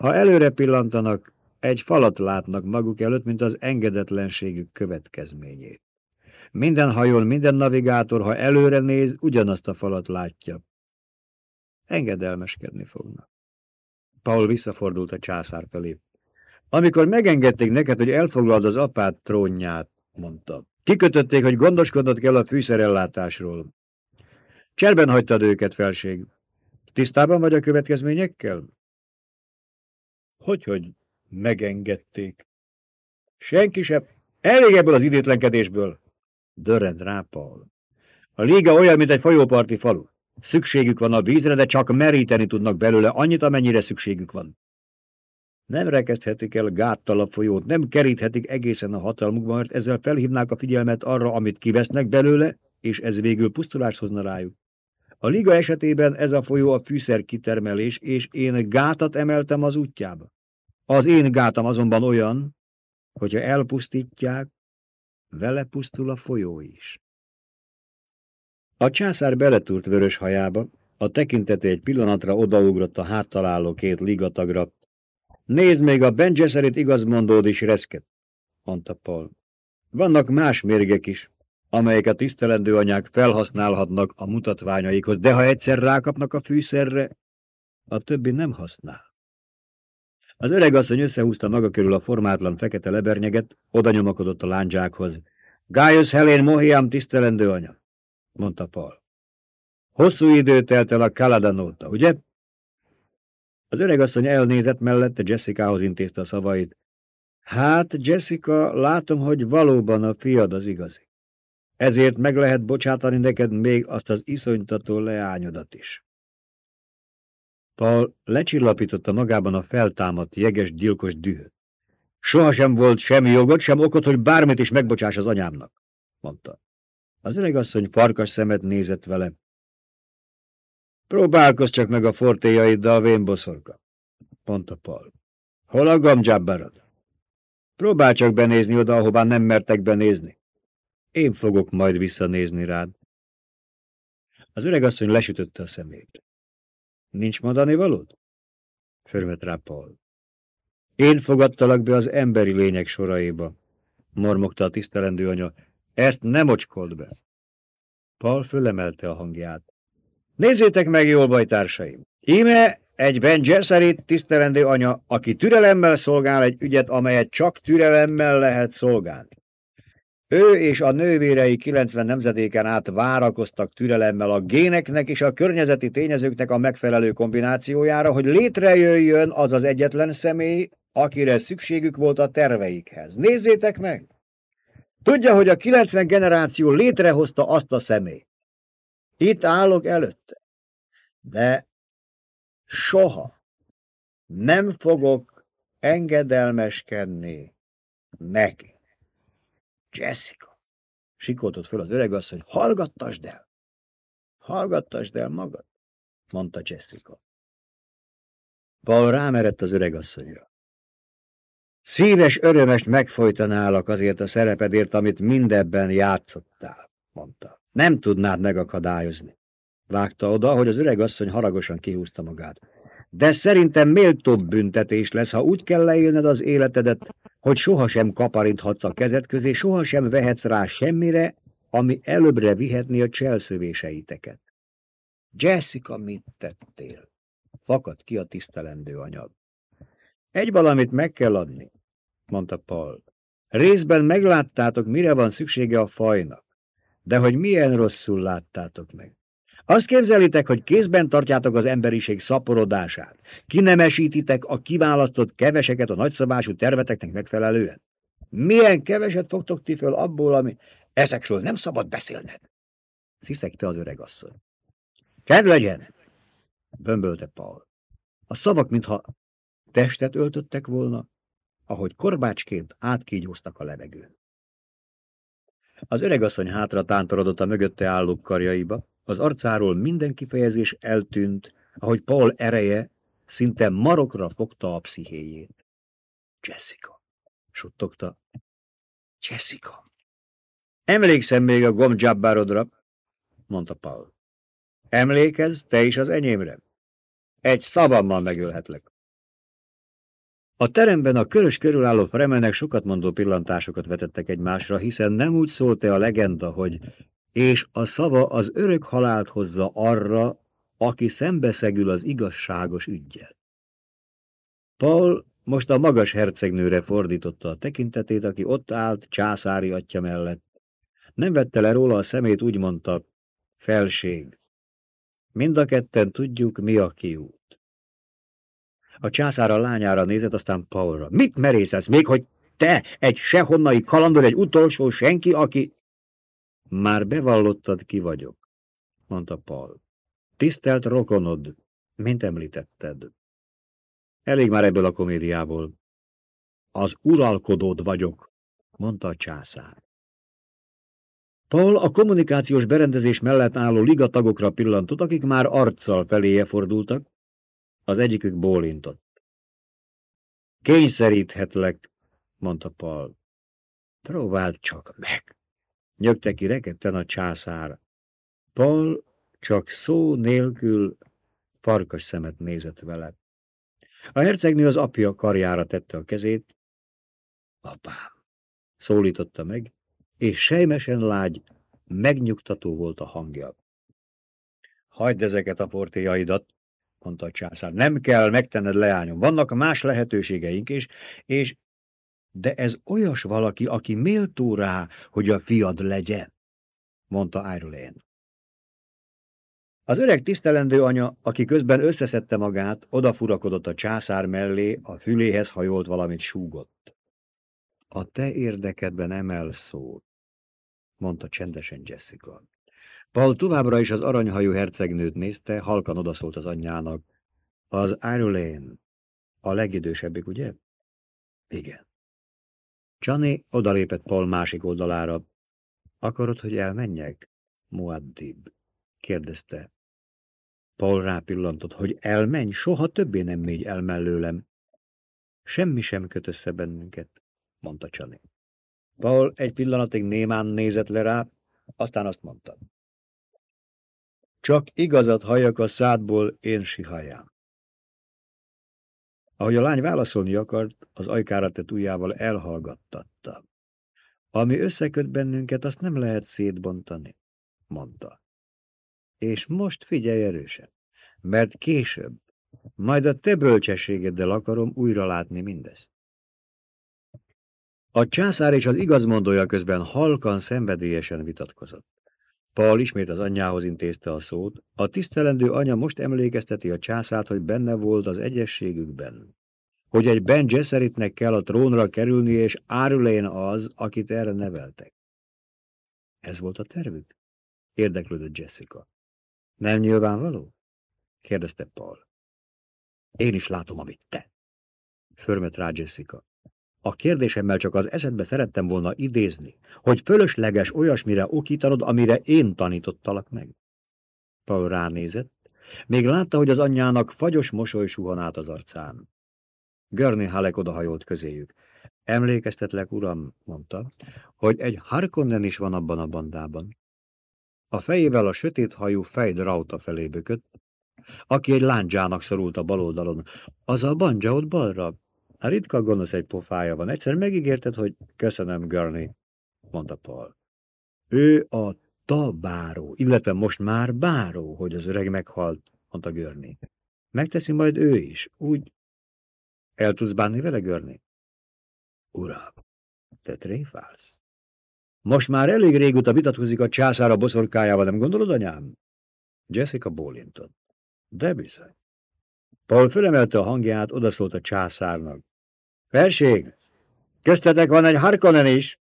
Ha előre pillantanak, egy falat látnak maguk előtt, mint az engedetlenségük következményét. Minden hajón, minden navigátor, ha előre néz, ugyanazt a falat látja. Engedelmeskedni fognak. Paul visszafordult a császár felé. Amikor megengedték neked, hogy elfoglald az apád trónját, mondta. Kikötötték, hogy gondoskodnod kell a fűszerellátásról. Cserben hagytad őket, felség. Tisztában vagy a következményekkel? Hogy, hogy megengedték? Senki sem. Elég ebből az idétlenkedésből. Dörrend rá Paul. A liga olyan, mint egy folyóparti falu. Szükségük van a vízre, de csak meríteni tudnak belőle annyit, amennyire szükségük van. Nem rekeszthetik el gáttal a folyót, nem keríthetik egészen a hatalmukban, mert ezzel felhívnák a figyelmet arra, amit kivesznek belőle, és ez végül pusztulást hozna rájuk. A liga esetében ez a folyó a fűszer kitermelés, és én gátat emeltem az útjába. Az én gátam azonban olyan, hogyha elpusztítják, vele pusztul a folyó is. A császár beletúrt vörös hajába, a tekintete egy pillanatra odaugrott a háttaláló két ligatagra. Nézd még, a Ben Gesserit igazmondód is reszket, mondta Paul. Vannak más mérgek is, amelyek a tisztelendő anyák felhasználhatnak a mutatványaikhoz, de ha egyszer rákapnak a fűszerre, a többi nem használ. Az öreg asszony összehúzta maga körül a formátlan fekete lebernyeget, oda nyomakodott a lándzsákhoz. Gaius Helén Mohiam tisztelendő anya mondta Paul. Hosszú idő telt el a Kaladan óta, ugye? Az öregasszony elnézett mellette, Jessicahoz intézte a szavait. Hát, Jessica, látom, hogy valóban a fiad az igazi. Ezért meg lehet bocsátani neked még azt az iszonytató leányodat is. Paul lecsillapította magában a feltámadt, jeges, gyilkos dühöt. Sohasem volt semmi jogod, sem okot, hogy bármit is megbocsáss az anyámnak, mondta. Az öregasszony farkas szemet nézett vele. Próbálkozz csak meg a fortéjaiddal, vénboszorka, mondta Paul. Hol a gamdzsábbarad? Próbálj csak benézni oda, ahová nem mertek benézni. Én fogok majd visszanézni rád. Az öregasszony lesütötte a szemét. Nincs mondani valód? Förmet rá Paul. Én fogadtalak be az emberi lények soraiba, mormogta a tisztelendő anya. Ezt nem ocskold be. Paul fölemelte a hangját. Nézzétek meg jól, bajtársaim! Íme egy Ben Gesserit tisztelendő anya, aki türelemmel szolgál egy ügyet, amelyet csak türelemmel lehet szolgálni. Ő és a nővérei 90 nemzedéken át várakoztak türelemmel a géneknek és a környezeti tényezőknek a megfelelő kombinációjára, hogy létrejöjjön az az egyetlen személy, akire szükségük volt a terveikhez. Nézzétek meg! Tudja, hogy a 90 generáció létrehozta azt a személyt. Itt állok előtte. De soha nem fogok engedelmeskedni neki. Jessica, sikoltott föl az öregasszony, hallgattasd el. Hallgattasd el magad, mondta Jessica. Paul rámerett az öregasszonyra. Szíves örömest megfojtanálak azért a szerepedért, amit mindebben játszottál, mondta. Nem tudnád megakadályozni. Vágta oda, hogy az öreg asszony haragosan kihúzta magát. De szerintem méltóbb büntetés lesz, ha úgy kell leélned az életedet, hogy sohasem kaparinthatsz a kezed közé, sohasem vehetsz rá semmire, ami előbbre vihetné a cselszövéseiteket. Jessica, mit tettél? Fakadt ki a tisztelendő anyag. Egy valamit meg kell adni, mondta Paul. Részben megláttátok, mire van szüksége a fajnak, de hogy milyen rosszul láttátok meg. Azt képzelitek, hogy kézben tartjátok az emberiség szaporodását, kinemesítitek a kiválasztott keveseket a nagyszabású terveteknek megfelelően. Milyen keveset fogtok ti föl abból, ami... Ezekről nem szabad beszélned. Sziszegte az öregasszony. Ked legyen! Bömbölte Paul. A szavak, mintha testet öltöttek volna, ahogy korbácsként átkígyóztak a levegőn. Az öregasszony hátra tántorodott a mögötte állók karjaiba, az arcáról minden kifejezés eltűnt, ahogy Paul ereje szinte marokra fogta a pszichéjét. Jessica, suttogta. Jessica. Emlékszem még a gombjabbárodra, mondta Paul. Emlékezz, te is az enyémre. Egy szavammal megölhetlek. A teremben a körös körülálló fremenek sokat mondó pillantásokat vetettek egymásra, hiszen nem úgy szólt-e a legenda, hogy és a szava az örök halált hozza arra, aki szembeszegül az igazságos ügyjel. Paul most a magas hercegnőre fordította a tekintetét, aki ott állt császári atya mellett. Nem vette le róla a szemét, úgy mondta, felség. Mind a ketten tudjuk, mi a kiút. A császár a lányára nézett, aztán Paulra. Mit merészesz még, hogy te, egy sehonnai kalandor, egy utolsó senki, aki... Már bevallottad, ki vagyok, mondta Paul. Tisztelt rokonod, mint említetted. Elég már ebből a komédiából. Az uralkodód vagyok, mondta a császár. Paul a kommunikációs berendezés mellett álló ligatagokra pillantott, akik már arccal feléje fordultak. Az egyikük bólintott. Kényszeríthetlek, mondta Paul. Próbáld csak meg nyögte ki rekedten a császár. Paul csak szó nélkül farkas szemet nézett vele. A hercegnő az apja karjára tette a kezét. Apám, szólította meg, és sejmesen lágy, megnyugtató volt a hangja. Hagyd ezeket a portéjaidat, mondta a császár. Nem kell megtenned leányom. Vannak más lehetőségeink is, és de ez olyas valaki, aki méltó rá, hogy a fiad legyen, mondta Irulén. Az öreg tisztelendő anya, aki közben összeszedte magát, odafurakodott a császár mellé, a füléhez hajolt valamit súgott. A te érdekedben emel szót, mondta csendesen Jessica. Paul továbbra is az aranyhajú hercegnőt nézte, halkan odaszólt az anyjának. Az Irulén, a legidősebbik, ugye? Igen. Csani odalépett Paul másik oldalára. Akarod, hogy elmenjek? Muaddib, kérdezte. Paul rápillantott, hogy elmenj, soha többé nem mégy el mellőlem. Semmi sem köt össze bennünket, mondta Csani. Paul egy pillanatig némán nézett le rá, aztán azt mondta. Csak igazat halljak a szádból én sihajám. Ahogy a lány válaszolni akart, az ajkára tett ujjával elhallgattatta. Ami összeköt bennünket, azt nem lehet szétbontani, mondta. És most figyelj erősen, mert később, majd a te bölcsességeddel akarom újra látni mindezt. A császár és az igazmondója közben halkan, szenvedélyesen vitatkozott. Paul ismét az anyjához intézte a szót. A tisztelendő anya most emlékezteti a császárt, hogy benne volt az egyességükben. Hogy egy Ben Gesseritnek kell a trónra kerülni, és Árulén az, akit erre neveltek. Ez volt a tervük? Érdeklődött Jessica. Nem nyilvánvaló? kérdezte Paul. Én is látom, amit te. Förmet rá Jessica. A kérdésemmel csak az eszedbe szerettem volna idézni, hogy fölösleges olyasmire okítanod, amire én tanítottalak meg. Paul ránézett, még látta, hogy az anyjának fagyos mosoly suhan át az arcán. Görni Halek odahajolt közéjük. Emlékeztetlek, uram, mondta, hogy egy Harkonnen is van abban a bandában. A fejével a sötét hajú fejd rauta felé bökött, aki egy lándzsának szorult a bal oldalon. Az a banja ott balra. A ritka gonosz egy pofája van. Egyszer megígérted, hogy köszönöm, Gurney, mondta Paul. Ő a ta báró, illetve most már báró, hogy az öreg meghalt, mondta Görni. Megteszi majd ő is, úgy... El tudsz bánni vele, Görni? Uram, te tréfálsz. Most már elég régóta vitatkozik a császár a boszorkájával, nem gondolod, anyám? Jessica bólintott. De bizony. Paul fölemelte a hangját, odaszólt a császárnak. Felség, köztetek van egy Harkonnen is!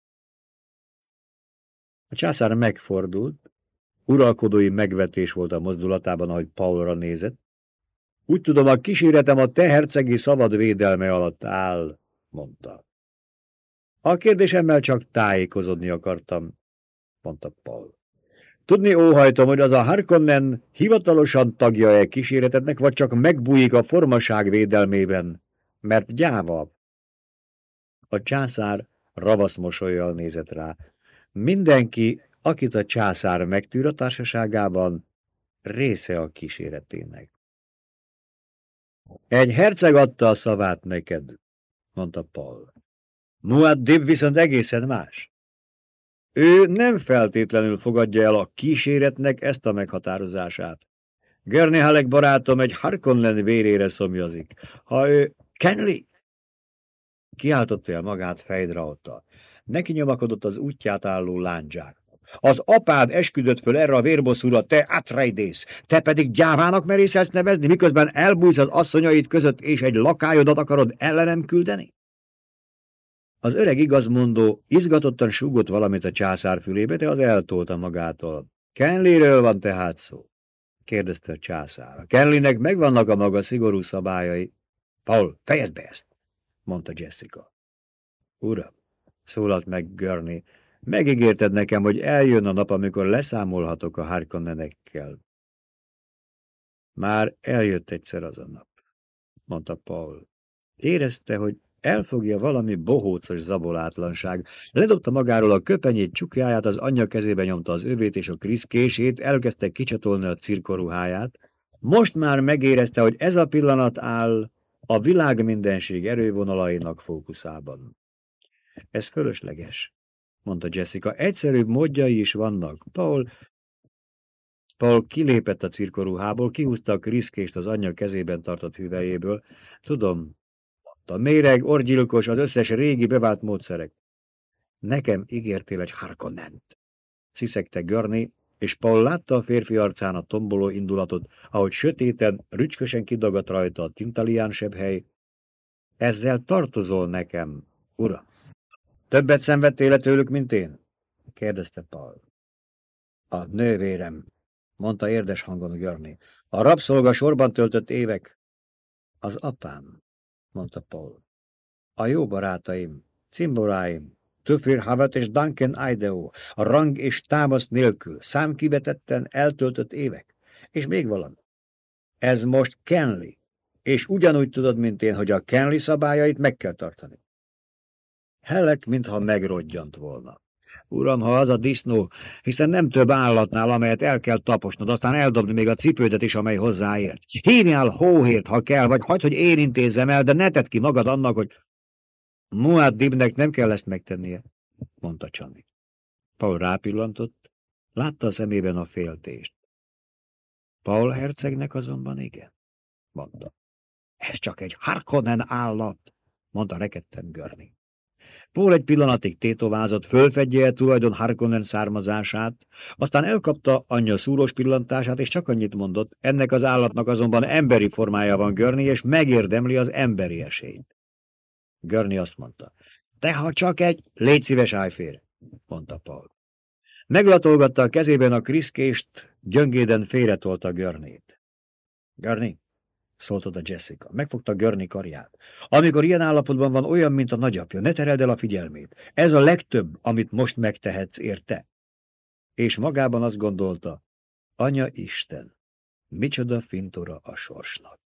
A császár megfordult, uralkodói megvetés volt a mozdulatában, ahogy Paulra nézett. Úgy tudom, a kíséretem a te hercegi szabad védelme alatt áll, mondta. A kérdésemmel csak tájékozódni akartam, mondta Paul. Tudni óhajtom, hogy az a Harkonnen hivatalosan tagja-e kíséretednek, vagy csak megbújik a formaság védelmében, mert gyáva. A császár ravasz mosolyjal nézett rá. Mindenki, akit a császár megtűr a társaságában, része a kíséretének. Egy herceg adta a szavát neked, mondta Paul. Muaddib viszont egészen más. Ő nem feltétlenül fogadja el a kíséretnek ezt a meghatározását. Görni Halek barátom egy Harkonnen vérére szomjazik. Ha ő... Kenley! Kiáltotta el magát fejdrautta. Neki nyomakodott az útját álló lándzsák. Az apád esküdött föl erre a vérbosszúra, te Atreides, te pedig gyávának merész ezt nevezni, miközben elbújsz az asszonyait között, és egy lakályodat akarod ellenem küldeni? Az öreg igazmondó izgatottan súgott valamit a császár fülébe, de az eltolta magától. Kenliről van tehát szó? kérdezte a császár. Kenlinek megvannak a maga szigorú szabályai. Paul, fejezd be ezt, mondta Jessica. Uram, szólalt meg Görni, megígérted nekem, hogy eljön a nap, amikor leszámolhatok a Harkonnenekkel. Már eljött egyszer az a nap, mondta Paul. Érezte, hogy Elfogja valami bohócos zabolátlanság. Ledobta magáról a köpenyét csukjáját, az anyja kezébe nyomta az övét és a kriszkését, elkezdte kicsatolni a cirkoruháját. Most már megérezte, hogy ez a pillanat áll a világ mindenség erővonalainak fókuszában. Ez fölösleges, mondta Jessica. Egyszerűbb módjai is vannak. Paul Paul kilépett a cirkoruhából, kihúzta a kriszkést az anyja kezében tartott hüvelyéből. Tudom, a méreg, orgyilkos, az összes régi bevált módszerek. Nekem ígértél egy Harkonnent. Sziszegte Görni, és Paul látta a férfi arcán a tomboló indulatot, ahogy sötéten, rücskösen kidagadt rajta a tintalián sebhely. Ezzel tartozol nekem, ura. Többet szenvedtél tőlük, mint én? kérdezte Paul. A nővérem, mondta érdes hangon Görni. A rabszolga sorban töltött évek. Az apám mondta Paul. A jó barátaim, cimboráim, Tüfir Havet és Duncan Idaho, rang és támasz nélkül, számkivetetten eltöltött évek. És még valami. Ez most Kenley, és ugyanúgy tudod, mint én, hogy a Kenley szabályait meg kell tartani. Hellek, mintha megrodjant volna. Uram, ha az a disznó, hiszen nem több állatnál, amelyet el kell taposnod, aztán eldobni még a cipődet is, amely hozzáért. Hívjál hóhért, ha kell, vagy hagyd, hogy én intézem el, de ne tedd ki magad annak, hogy... Muaddibnek nem kell ezt megtennie, mondta Csani. Paul rápillantott, látta a szemében a féltést. Paul hercegnek azonban igen, mondta. Ez csak egy Harkonnen állat, mondta rekedten Görni. Paul egy pillanatig tétovázott, fölfedje tulajdon Harkonnen származását, aztán elkapta anyja szúrós pillantását, és csak annyit mondott, ennek az állatnak azonban emberi formája van Görni, és megérdemli az emberi esélyt. Görni azt mondta, te ha csak egy, légy szíves ájfér, mondta Paul. Meglatolgatta a kezében a kriszkést, gyöngéden félretolta Görnét. Görni, szólt oda Jessica. Megfogta Görni karját. Amikor ilyen állapotban van, olyan, mint a nagyapja, ne tereld el a figyelmét. Ez a legtöbb, amit most megtehetsz érte. És magában azt gondolta, Anya Isten, micsoda fintora a sorsnak.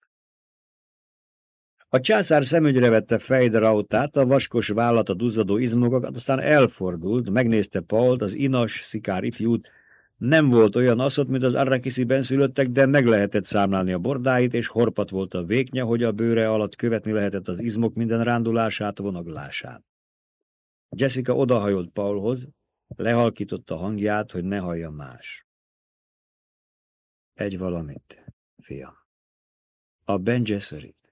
A császár szemügyre vette Fejdrautát, a vaskos vállat, a duzzadó izmokat, aztán elfordult, megnézte Pault, az inas, szikár ifjút. Nem volt olyan aszot, mint az Arrakisziben szülöttek, de meg lehetett számlálni a bordáit, és horpat volt a véknya, hogy a bőre alatt követni lehetett az izmok minden rándulását, vonaglását. Jessica odahajolt Paulhoz, lehalkította hangját, hogy ne hallja más. Egy valamit, fiam. A Ben Gesserit,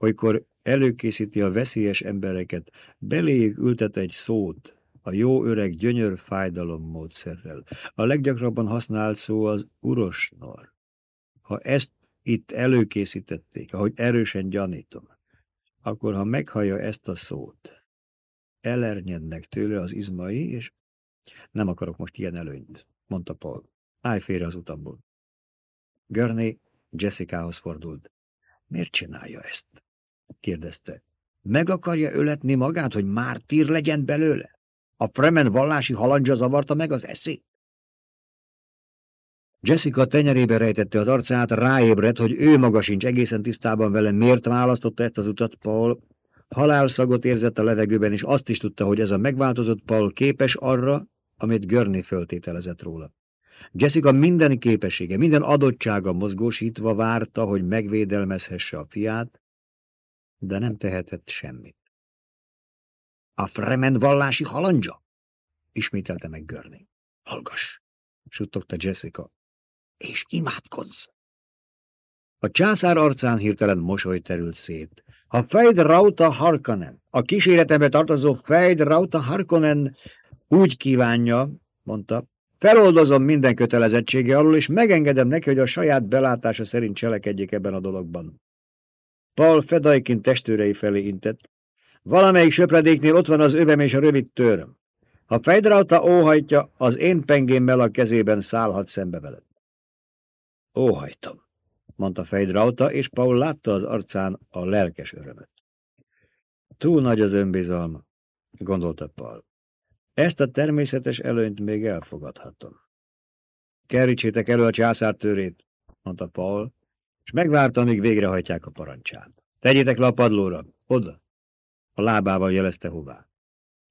olykor előkészíti a veszélyes embereket, beléjük ültet egy szót, a jó öreg gyönyör fájdalom módszerrel. A leggyakrabban használt szó az urosnor. Ha ezt itt előkészítették, ahogy erősen gyanítom, akkor ha meghallja ezt a szót, elernyednek tőle az izmai, és nem akarok most ilyen előnyt, mondta Paul. Állj félre az utamból. Görné Jessicahoz fordult. Miért csinálja ezt? Kérdezte. Meg akarja öletni magát, hogy mártír legyen belőle? A Fremen vallási halandzsa zavarta meg az eszét? Jessica tenyerébe rejtette az arcát, ráébredt, hogy ő maga sincs egészen tisztában vele, miért választotta ezt az utat Paul. Halálszagot érzett a levegőben, és azt is tudta, hogy ez a megváltozott Paul képes arra, amit Görni föltételezett róla. Jessica minden képessége, minden adottsága mozgósítva várta, hogy megvédelmezhesse a fiát, de nem tehetett semmit. A Fremen vallási halandja? Ismételte meg Görni. Hallgass, suttogta Jessica, és imádkozz! A császár arcán hirtelen mosoly terült szét. Ha Fejd Rauta Harkonnen, a kíséretembe tartozó Fejd Rauta Harkonnen úgy kívánja, mondta, feloldozom minden kötelezettsége alul, és megengedem neki, hogy a saját belátása szerint cselekedjék ebben a dologban. Paul Fedaikin testőrei felé intett. Valamelyik söpredéknél ott van az övem és a rövid töröm. Ha Fejdrauta óhajtja, az én pengémmel a kezében szállhat szembe veled. Óhajtom, mondta Fejdrauta, és Paul látta az arcán a lelkes örömet. Túl nagy az önbizalma, gondolta Paul. Ezt a természetes előnyt még elfogadhatom. Kerítsétek elő a császártőrét, mondta Paul, és megvárta, amíg végrehajtják a parancsát. Tegyétek le a padlóra, oda. A lábával jelezte hová.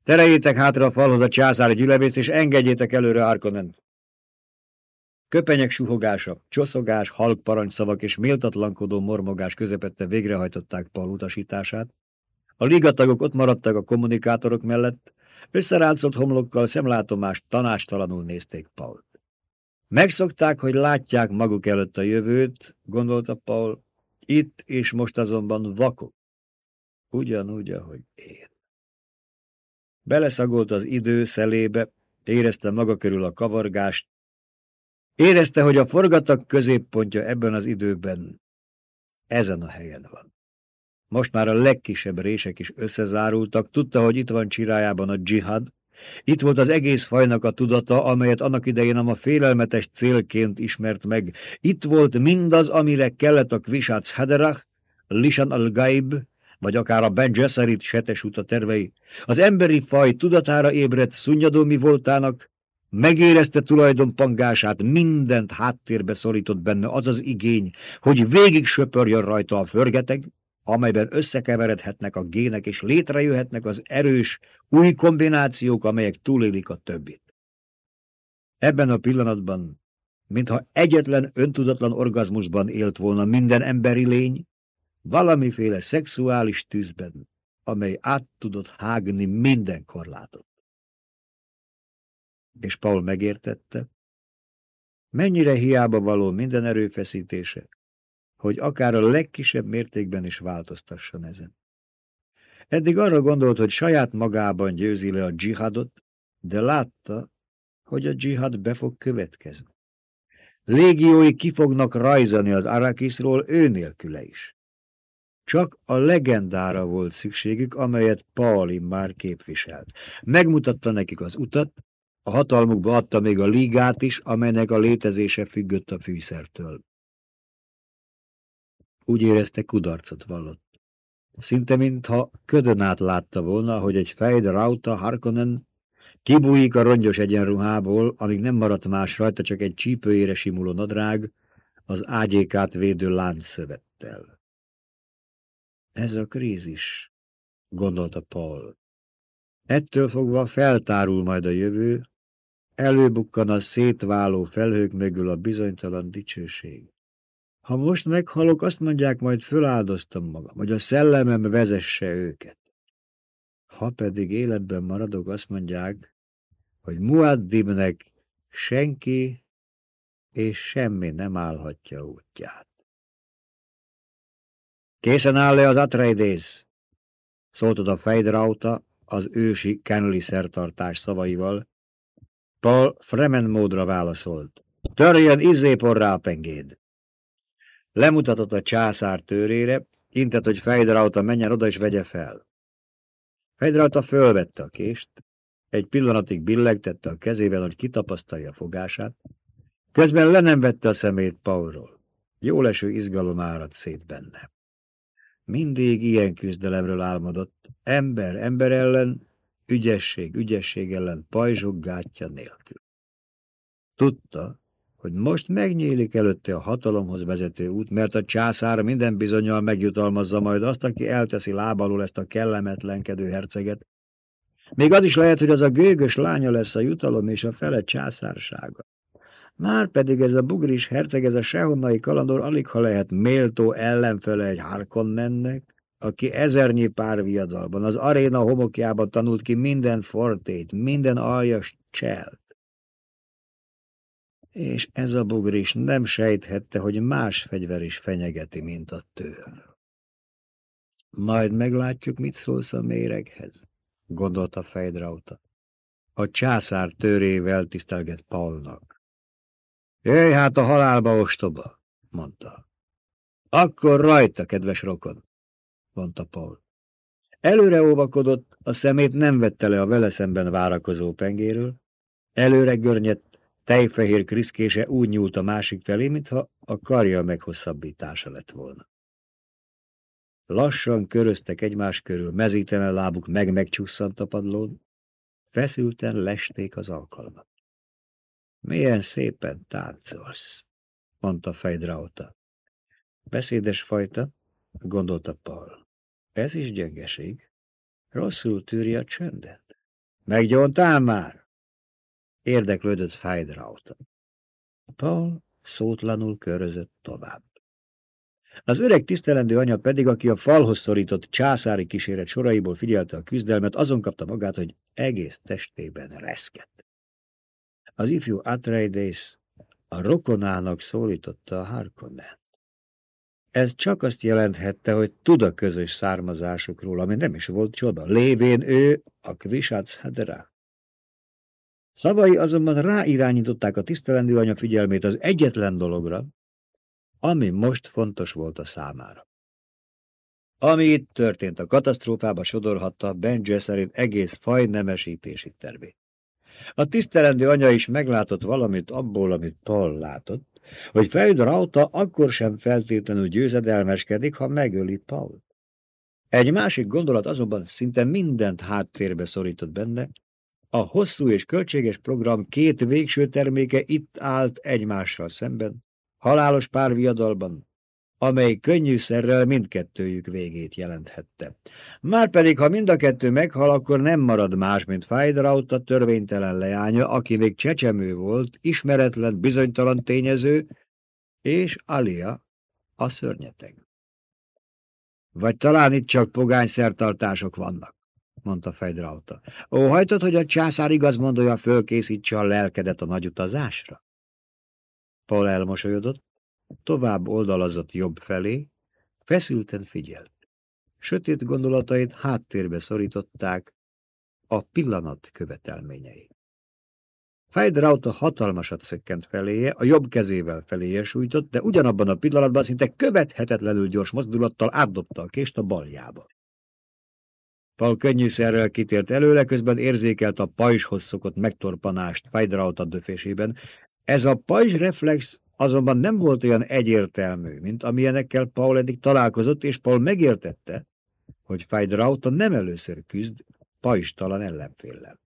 Terejétek hátra a falhoz a császári gyülevészt, és engedjétek előre Arkonent. Köpenyek suhogása, csoszogás, halk parancsszavak és méltatlankodó mormogás közepette végrehajtották Paul utasítását. A ligatagok ott maradtak a kommunikátorok mellett, Összeráncolt homlokkal szemlátomást tanástalanul nézték Paul. Megszokták, hogy látják maguk előtt a jövőt, gondolta Paul, itt és most azonban vakok. Ugyanúgy, ahogy én. Beleszagolt az idő szelébe, érezte maga körül a kavargást, érezte, hogy a forgatag középpontja ebben az időben ezen a helyen van. Most már a legkisebb rések is összezárultak, tudta, hogy itt van csirájában a dzsihad, itt volt az egész fajnak a tudata, amelyet annak idején a félelmetes célként ismert meg. Itt volt mindaz, amire kellett a Kvisác Haderach, Lisan al-Gaib, vagy akár a Ben Gesserit setesuta tervei. Az emberi faj tudatára ébredt szunnyadó mi voltának, megérezte tulajdonpangását, mindent háttérbe szorított benne az az igény, hogy végig söpörjön rajta a förgeteg, amelyben összekeveredhetnek a gének, és létrejöhetnek az erős, új kombinációk, amelyek túlélik a többit. Ebben a pillanatban, mintha egyetlen öntudatlan orgazmusban élt volna minden emberi lény, valamiféle szexuális tűzben, amely át tudott hágni minden korlátot. És Paul megértette, mennyire hiába való minden erőfeszítése, hogy akár a legkisebb mértékben is változtasson ezen. Eddig arra gondolt, hogy saját magában győzi le a dzsihadot, de látta, hogy a dzsihad be fog következni. Légiói ki fognak rajzani az Arakisról ő nélküle is. Csak a legendára volt szükségük, amelyet Pauli már képviselt. Megmutatta nekik az utat, a hatalmukba adta még a ligát is, amelynek a létezése függött a fűszertől. Úgy érezte, kudarcot vallott. Szinte mintha ködön át látta volna, hogy egy fejd Rauta Harkonnen kibújik a rongyos egyenruhából, amíg nem maradt más rajta, csak egy csípőjére simuló nadrág, az ágyékát védő láncszövettel. Ez a krízis, gondolta Paul. Ettől fogva feltárul majd a jövő, előbukkan a szétváló felhők mögül a bizonytalan dicsőség. Ha most meghalok, azt mondják, majd föláldoztam magam, hogy a szellemem vezesse őket. Ha pedig életben maradok, azt mondják, hogy Muaddibnek senki és semmi nem állhatja útját. Készen áll le az Atreides? Szóltad a fejdrauta az ősi Kenley szertartás szavaival. Paul Fremen módra válaszolt. Törjön izzéporrá a pengéd! Lemutatott a császár tőrére, intett, hogy fejdrauta menjen oda és vegye fel. Fejdrauta fölvette a kést, egy pillanatig billegtette a kezével, hogy kitapasztalja fogását, közben le nem vette a szemét Paulról. Jóleső izgalom árad szét benne. Mindig ilyen küzdelemről álmodott, ember ember ellen, ügyesség ügyesség ellen, pajzsok gátja nélkül. Tudta, hogy most megnyílik előtte a hatalomhoz vezető út, mert a császár minden bizonyal megjutalmazza majd azt, aki elteszi lábalul ezt a kellemetlenkedő herceget. Még az is lehet, hogy az a gőgös lánya lesz a jutalom és a fele császársága. Már pedig ez a bugris herceg, ez a sehonnai kalandor alig ha lehet méltó ellenfele egy Harkonnennek, aki ezernyi pár viadalban, az aréna homokjában tanult ki minden fortét, minden aljas cselt. És ez a bugris nem sejthette, hogy más fegyver is fenyegeti, mint a tőr. Majd meglátjuk, mit szólsz a méreghez, gondolta Fejdrauta. A császár tőrével tisztelget Paulnak. Jöjj hát a halálba, ostoba, mondta. Akkor rajta, kedves rokon, mondta Paul. Előre óvakodott, a szemét nem vette le a vele szemben várakozó pengéről, előre görnyett, tejfehér kriszkése úgy nyúlt a másik felé, mintha a karja meghosszabbítása lett volna. Lassan köröztek egymás körül, mezítelen lábuk meg-megcsusszant a padlón, feszülten lesték az alkalmat. Milyen szépen táncolsz, mondta Fejdrauta. Beszédes fajta, gondolta Paul. Ez is gyengeség. Rosszul tűri a csöndet. Meggyontál már? Érdeklődött Fejdrauta. Paul szótlanul körözött tovább. Az öreg tisztelendő anya pedig, aki a falhoz szorított császári kíséret soraiból figyelte a küzdelmet, azon kapta magát, hogy egész testében reszkett. Az ifjú Atreides a rokonának szólította a Harkonnen. Ez csak azt jelenthette, hogy tud a közös származásukról, ami nem is volt csoda, lévén ő a Kvisác Hadera. Szavai azonban ráirányították a tisztelendő anya figyelmét az egyetlen dologra, ami most fontos volt a számára. Ami itt történt a katasztrófába sodorhatta Ben Gesserit egész faj nemesítési tervét. A tisztelendő anya is meglátott valamit abból, amit Paul látott, hogy Feyd Rauta akkor sem feltétlenül győzedelmeskedik, ha megöli Paul. Egy másik gondolat azonban szinte mindent háttérbe szorított benne, a hosszú és költséges program két végső terméke itt állt egymással szemben, halálos párviadalban, amely könnyűszerrel mindkettőjük végét jelenthette. Márpedig, ha mind a kettő meghal, akkor nem marad más, mint Fajdrauta törvénytelen leánya, aki még csecsemő volt, ismeretlen, bizonytalan tényező, és Alia, a szörnyeteg. Vagy talán itt csak pogány szertartások vannak, mondta Fejdrauta. Óhajtod, hogy a császár igazmondója fölkészítse a lelkedet a nagy utazásra? Paul elmosolyodott, tovább oldalazott jobb felé, feszülten figyelt. Sötét gondolatait háttérbe szorították a pillanat követelményei. Fejderauta hatalmasat szökkent feléje, a jobb kezével feléje sújtott, de ugyanabban a pillanatban szinte követhetetlenül gyors mozdulattal átdobta a kést a baljába. Paul könnyűszerrel kitért előle, közben érzékelt a pajzshoz szokott megtorpanást Fejderauta döfésében. Ez a pajzs reflex azonban nem volt olyan egyértelmű, mint amilyenekkel Paul eddig találkozott, és Paul megértette, hogy Fajdrauta nem először küzd pajstalan ellenféllel.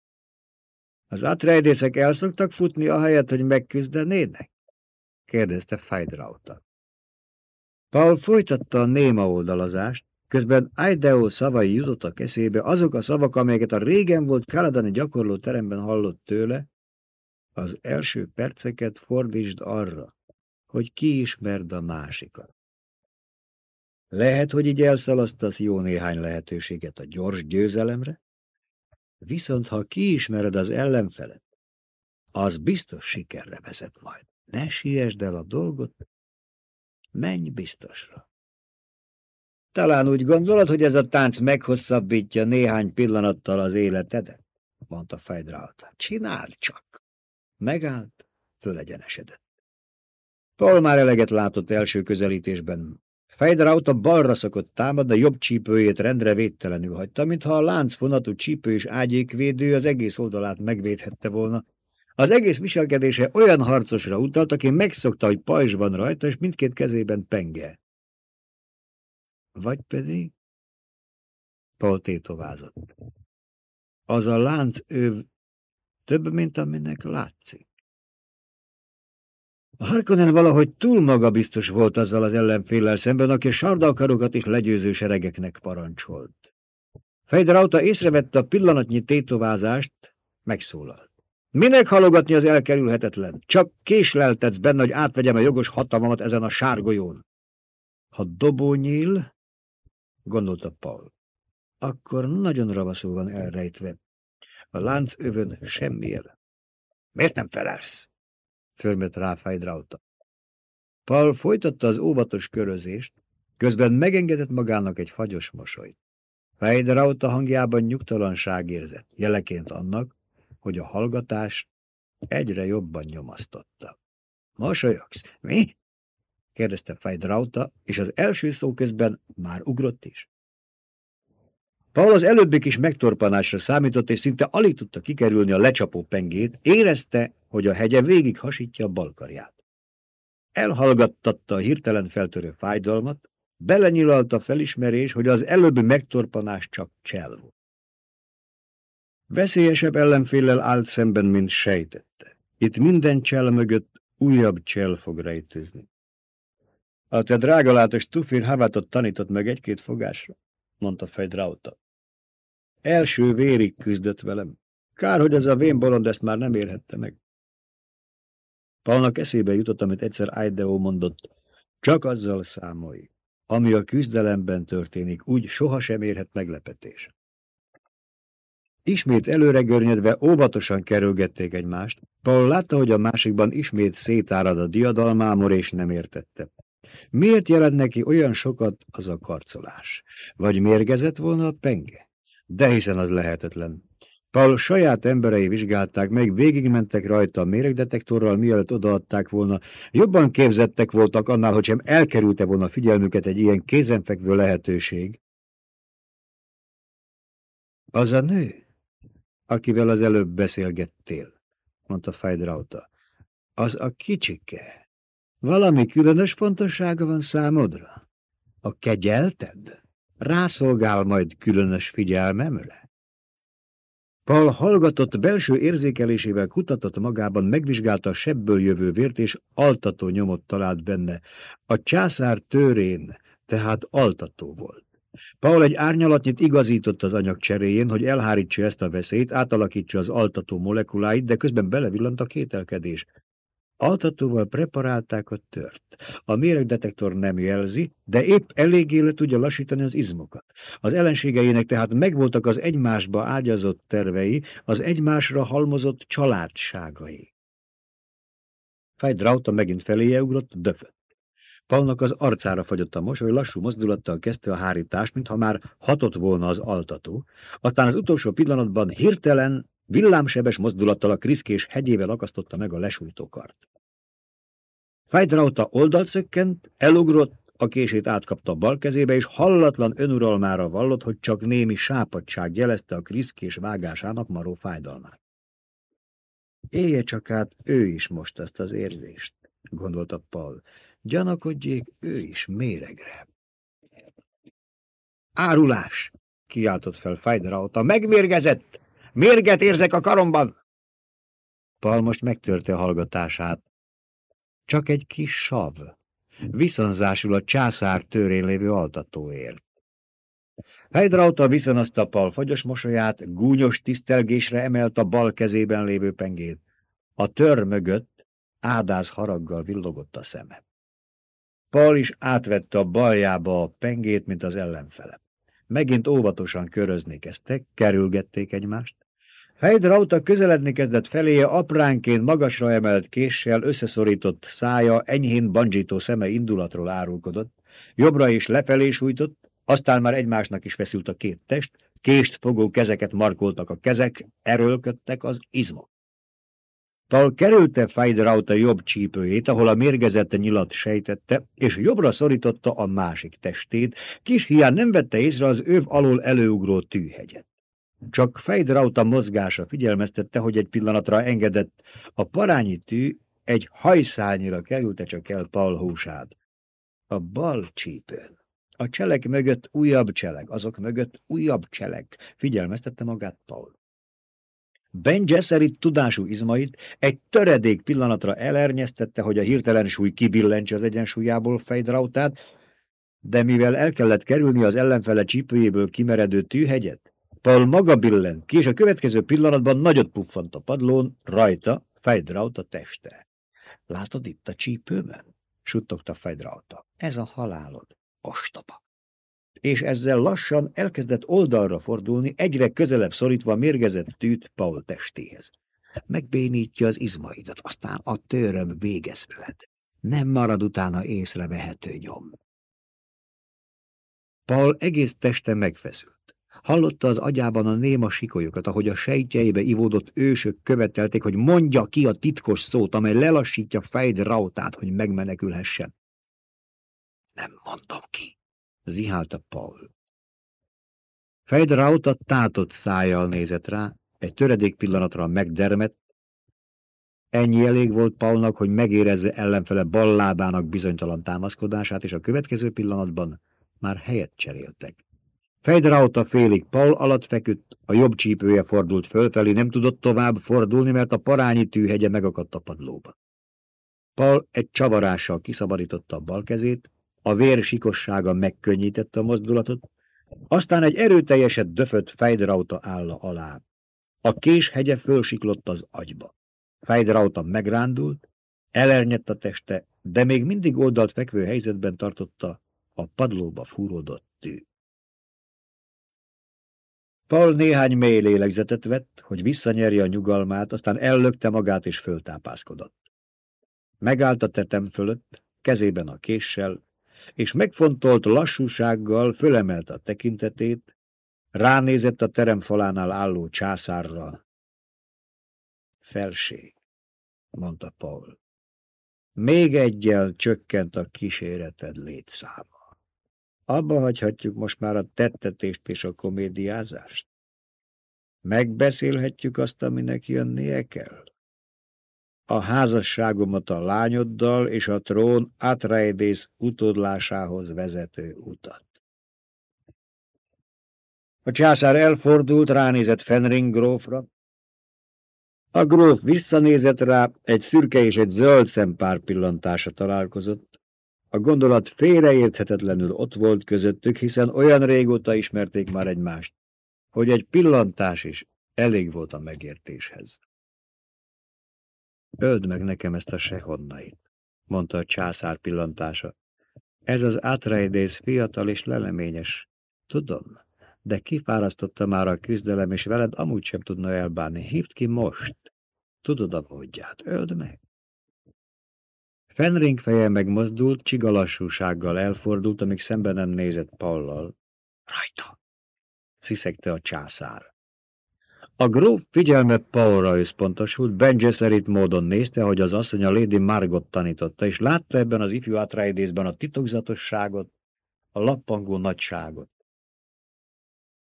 Az átrejdészek el szoktak futni, ahelyett, hogy megküzdenének? kérdezte Fajdrauta. Paul folytatta a néma oldalazást, Közben Idaho szavai jutottak eszébe, azok a szavak, amelyeket a régen volt Kaladani gyakorló teremben hallott tőle, az első perceket fordítsd arra, hogy kiismerd a másikat. Lehet, hogy így elszalasztasz jó néhány lehetőséget a gyors győzelemre, viszont ha kiismered az ellenfelet, az biztos sikerre vezet majd. Ne siesd el a dolgot, menj biztosra. Talán úgy gondolod, hogy ez a tánc meghosszabbítja néhány pillanattal az életedet? mondta Fejdraut. Csináld csak! Megállt, fölegyenesedett. Paul már eleget látott első közelítésben. Fejdraut a balra szokott támad, a jobb csípőjét rendre védtelenül hagyta, mintha a láncfonatú csípő és ágyékvédő az egész oldalát megvédhette volna. Az egész viselkedése olyan harcosra utalt, aki megszokta, hogy pajzs van rajta, és mindkét kezében penge. Vagy pedig... Paul tétovázott. Az a lánc ő több, mint aminek látszik. A Harkonnen valahogy túl magabiztos volt azzal az ellenféllel szemben, aki sardalkarokat és legyőző seregeknek parancsolt. Fejderauta észrevette a pillanatnyi tétovázást, megszólalt. Minek halogatni az elkerülhetetlen? Csak késleltetsz benne, hogy átvegyem a jogos hatalmamat ezen a sárgolyón. Ha dobó nyíl, gondolta Paul, akkor nagyon ravaszul van elrejtve. A lánc övön semmiért. Miért nem felelsz? Fölmött rá Fejdrauta. Paul folytatta az óvatos körözést, közben megengedett magának egy fagyos mosolyt. Fejdrauta hangjában nyugtalanság érzett, jeleként annak, hogy a hallgatás egyre jobban nyomasztotta. Mosolyogsz, mi? Kérdezte Fejdrauta, és az első szó közben már ugrott is. Paul az előbbik is megtorpanásra számított, és szinte alig tudta kikerülni a lecsapó pengét, érezte, hogy a hegye végig hasítja a balkarját. Elhallgattatta a hirtelen feltörő fájdalmat, belenyilalt a felismerés, hogy az előbbi megtorpanás csak csel volt. Veszélyesebb ellenféllel állt szemben, mint sejtette. Itt minden csel mögött újabb csel fog rejtőzni. A te drágalátos tufir Havatot tanított meg egy-két fogásra, mondta Fejdrauta. Első vérig küzdött velem. Kár, hogy ez a vén bolond ezt már nem érhette meg. Paulnak eszébe jutott, amit egyszer Idaho mondott. Csak azzal számolj. Ami a küzdelemben történik, úgy sohasem érhet meglepetés. Ismét előre görnyedve óvatosan kerülgették egymást. Paul látta, hogy a másikban ismét szétárad a diadalmámor, és nem értette. Miért jelent neki olyan sokat az a karcolás? Vagy mérgezett volna a penge? De hiszen az lehetetlen. Paul saját emberei vizsgálták meg, végigmentek rajta a méregdetektorral, mielőtt odaadták volna. Jobban képzettek voltak annál, hogy sem elkerülte volna figyelmüket egy ilyen kézenfekvő lehetőség. Az a nő, akivel az előbb beszélgettél, mondta Fejdrauta. Az a kicsike. Valami különös fontossága van számodra? A kegyelted? Rászolgál majd különös figyelmemre? Paul hallgatott, belső érzékelésével kutatott magában, megvizsgálta a sebből jövő vért, és altató nyomot talált benne. A császár törén, tehát altató volt. Paul egy árnyalatnyit igazított az anyag cseréjén, hogy elhárítsa ezt a veszélyt, átalakítsa az altató molekuláit, de közben belevillant a kételkedés. Altatóval a tört. A méregdetektor nem jelzi, de épp eléggé le tudja lassítani az izmokat. Az ellenségeinek tehát megvoltak az egymásba ágyazott tervei, az egymásra halmozott családságai. Fejdrauta megint feléje ugrott, döfött. Paulnak az arcára fagyott a mosoly, lassú mozdulattal kezdte a hárítást, mintha már hatott volna az altató. Aztán az utolsó pillanatban hirtelen, villámsebes mozdulattal a kriszkés hegyével akasztotta meg a lesújtókart. Fejdrauta oldalt szökkent, elugrott, a kését átkapta a bal kezébe, és hallatlan önuralmára vallott, hogy csak némi sápadság jelezte a kriszkés vágásának maró fájdalmát. Élje csak át ő is most ezt az érzést, gondolta Paul. Gyanakodjék ő is méregre. Árulás! kiáltott fel Fejdrauta. Megmérgezett! Mérget érzek a karomban! Paul most megtörte a hallgatását. Csak egy kis sav. Viszonzásul a császár törén lévő altatóért. Fejdrauta viszonozta Paul fagyos mosolyát, gúnyos tisztelgésre emelt a bal kezében lévő pengét. A tör mögött ádáz haraggal villogott a szeme. Paul is átvette a baljába a pengét, mint az ellenfele. Megint óvatosan körözni kezdtek, kerülgették egymást. Fejdrauta közeledni kezdett feléje, apránként magasra emelt késsel összeszorított szája, enyhén bandzsító szeme indulatról árulkodott, jobbra és lefelé sújtott, aztán már egymásnak is feszült a két test, kést fogó kezeket markoltak a kezek, erőlködtek az izmok. Tal kerülte Fejdrauta jobb csípőjét, ahol a mérgezette nyilat sejtette, és jobbra szorította a másik testét, kis hián nem vette észre az öv alól előugró tűhegyet. Csak Fejdrauta mozgása figyelmeztette, hogy egy pillanatra engedett, a parányi tű egy hajszálnyira kerülte csak el Paul húsát. A bal csípőn. A cselek mögött újabb cselek, azok mögött újabb cselek, figyelmeztette magát Paul. Ben Gesserit tudású izmait egy töredék pillanatra elernyeztette, hogy a hirtelen súly kibillentse az egyensúlyából Fejdrautát, de mivel el kellett kerülni az ellenfele csípőjéből kimeredő tűhegyet, Paul maga billent ki, és a következő pillanatban nagyot puffant a padlón, rajta Fejdrauta teste. Látod itt a csípőben? suttogta Fejdrauta. Ez a halálod, ostoba és ezzel lassan elkezdett oldalra fordulni, egyre közelebb szorítva a mérgezett tűt Paul testéhez. Megbénítja az izmaidat, aztán a töröm végez veled. Nem marad utána észrevehető nyom. Paul egész teste megfeszült. Hallotta az agyában a néma sikolyokat, ahogy a sejtjeibe ivódott ősök követelték, hogy mondja ki a titkos szót, amely lelassítja Fejd rautát, hogy megmenekülhessen. Nem mondom ki, zihálta Paul. Fejdrauta tátott szájjal nézett rá, egy töredék pillanatra megdermett. Ennyi elég volt Paulnak, hogy megérezze ellenfele bal lábának bizonytalan támaszkodását, és a következő pillanatban már helyet cseréltek. Fejdrauta félig Paul alatt feküdt, a jobb csípője fordult fölfelé, nem tudott tovább fordulni, mert a parányi tűhegye megakadt a padlóba. Paul egy csavarással kiszabadította a bal kezét, a vér sikossága megkönnyítette a mozdulatot, aztán egy erőteljeset döfött Fejderauta álla alá. A kés hegye fölsiklott az agyba. Fejderauta megrándult, elernyett a teste, de még mindig oldalt fekvő helyzetben tartotta a padlóba fúródott tű. Paul néhány mély lélegzetet vett, hogy visszanyerje a nyugalmát, aztán ellökte magát és föltápászkodott. Megállt a tetem fölött, kezében a késsel, és megfontolt lassúsággal fölemelte a tekintetét, ránézett a teremfalánál álló császárra. Felség, mondta Paul. Még egyel csökkent a kíséreted létszáma. Abba hagyhatjuk most már a tettetést és a komédiázást? Megbeszélhetjük azt, aminek jönnie kell? a házasságomat a lányoddal és a trón Atreides utódlásához vezető utat. A császár elfordult, ránézett Fenring grófra. A gróf visszanézett rá, egy szürke és egy zöld szempár pillantása találkozott. A gondolat félreérthetetlenül ott volt közöttük, hiszen olyan régóta ismerték már egymást, hogy egy pillantás is elég volt a megértéshez. Öld meg nekem ezt a sehonnait, mondta a császár pillantása. Ez az Atreides fiatal és leleményes. Tudom, de kifárasztotta már a küzdelem, és veled amúgy sem tudna elbánni. Hívd ki most. Tudod a módját. Öld meg. Fenring feje megmozdult, csigalassúsággal elfordult, amíg szemben nem nézett Pallal. Rajta! sziszegte a császár. A gróf figyelme Paulra összpontosult, Ben Gesserit módon nézte, hogy az asszony a Lady Margot tanította, és látta ebben az ifjú Atreidésben a titokzatosságot, a lappangó nagyságot.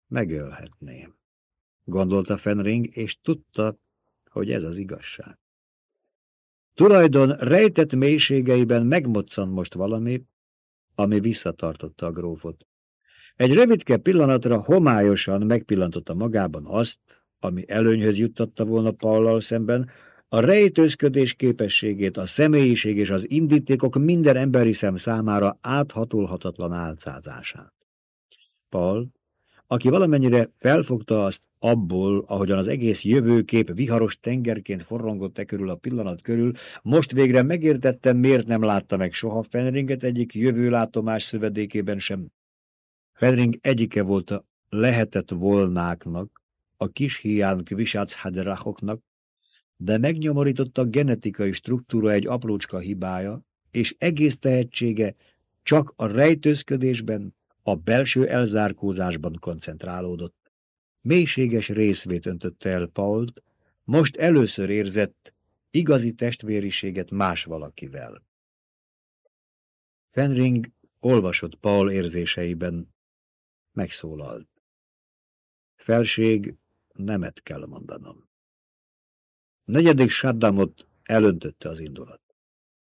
Megölhetném, gondolta Fenring, és tudta, hogy ez az igazság. Tulajdon rejtett mélységeiben megmoccan most valami, ami visszatartotta a grófot. Egy rövidke pillanatra homályosan megpillantotta magában azt, ami előnyhöz juttatta volna Paullal szemben, a rejtőzködés képességét, a személyiség és az indítékok minden emberi szem számára áthatolhatatlan álcázását. Paul aki valamennyire felfogta azt abból, ahogyan az egész jövőkép viharos tengerként forrongott e körül a pillanat körül, most végre megértette, miért nem látta meg soha Fenringet egyik jövőlátomás szövedékében sem. Fenring egyike volt a lehetett volnáknak, a kis hián kvisác haderachoknak, de megnyomorította genetikai struktúra egy aprócska hibája, és egész tehetsége csak a rejtőzködésben, a belső elzárkózásban koncentrálódott. Mélységes részvét öntötte el Pault, most először érzett igazi testvériséget más valakivel. Fenring olvasott Paul érzéseiben, megszólalt. Felség, nemet kell mondanom. Negyedik Saddamot elöntötte az indulat.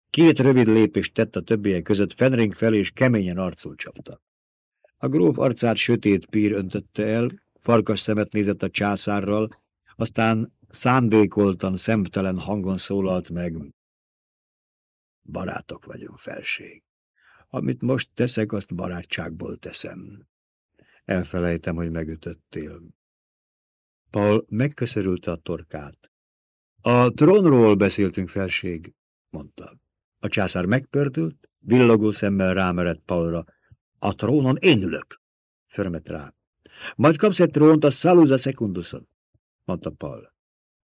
Két rövid lépést tett a többiek között Fenring fel, és keményen arcul csapta. A gróf arcát sötét pír öntötte el, farkas szemet nézett a császárral, aztán szándékoltan, szemtelen hangon szólalt meg. Barátok vagyunk, felség. Amit most teszek, azt barátságból teszem. Elfelejtem, hogy megütöttél. Paul megköszörülte a torkát. A trónról beszéltünk, felség, mondta. A császár megpördült, villogó szemmel rámerett Paulra. A trónon én ülök, förmet rá. Majd kapsz egy trónt a Saluza Secunduson, mondta Paul.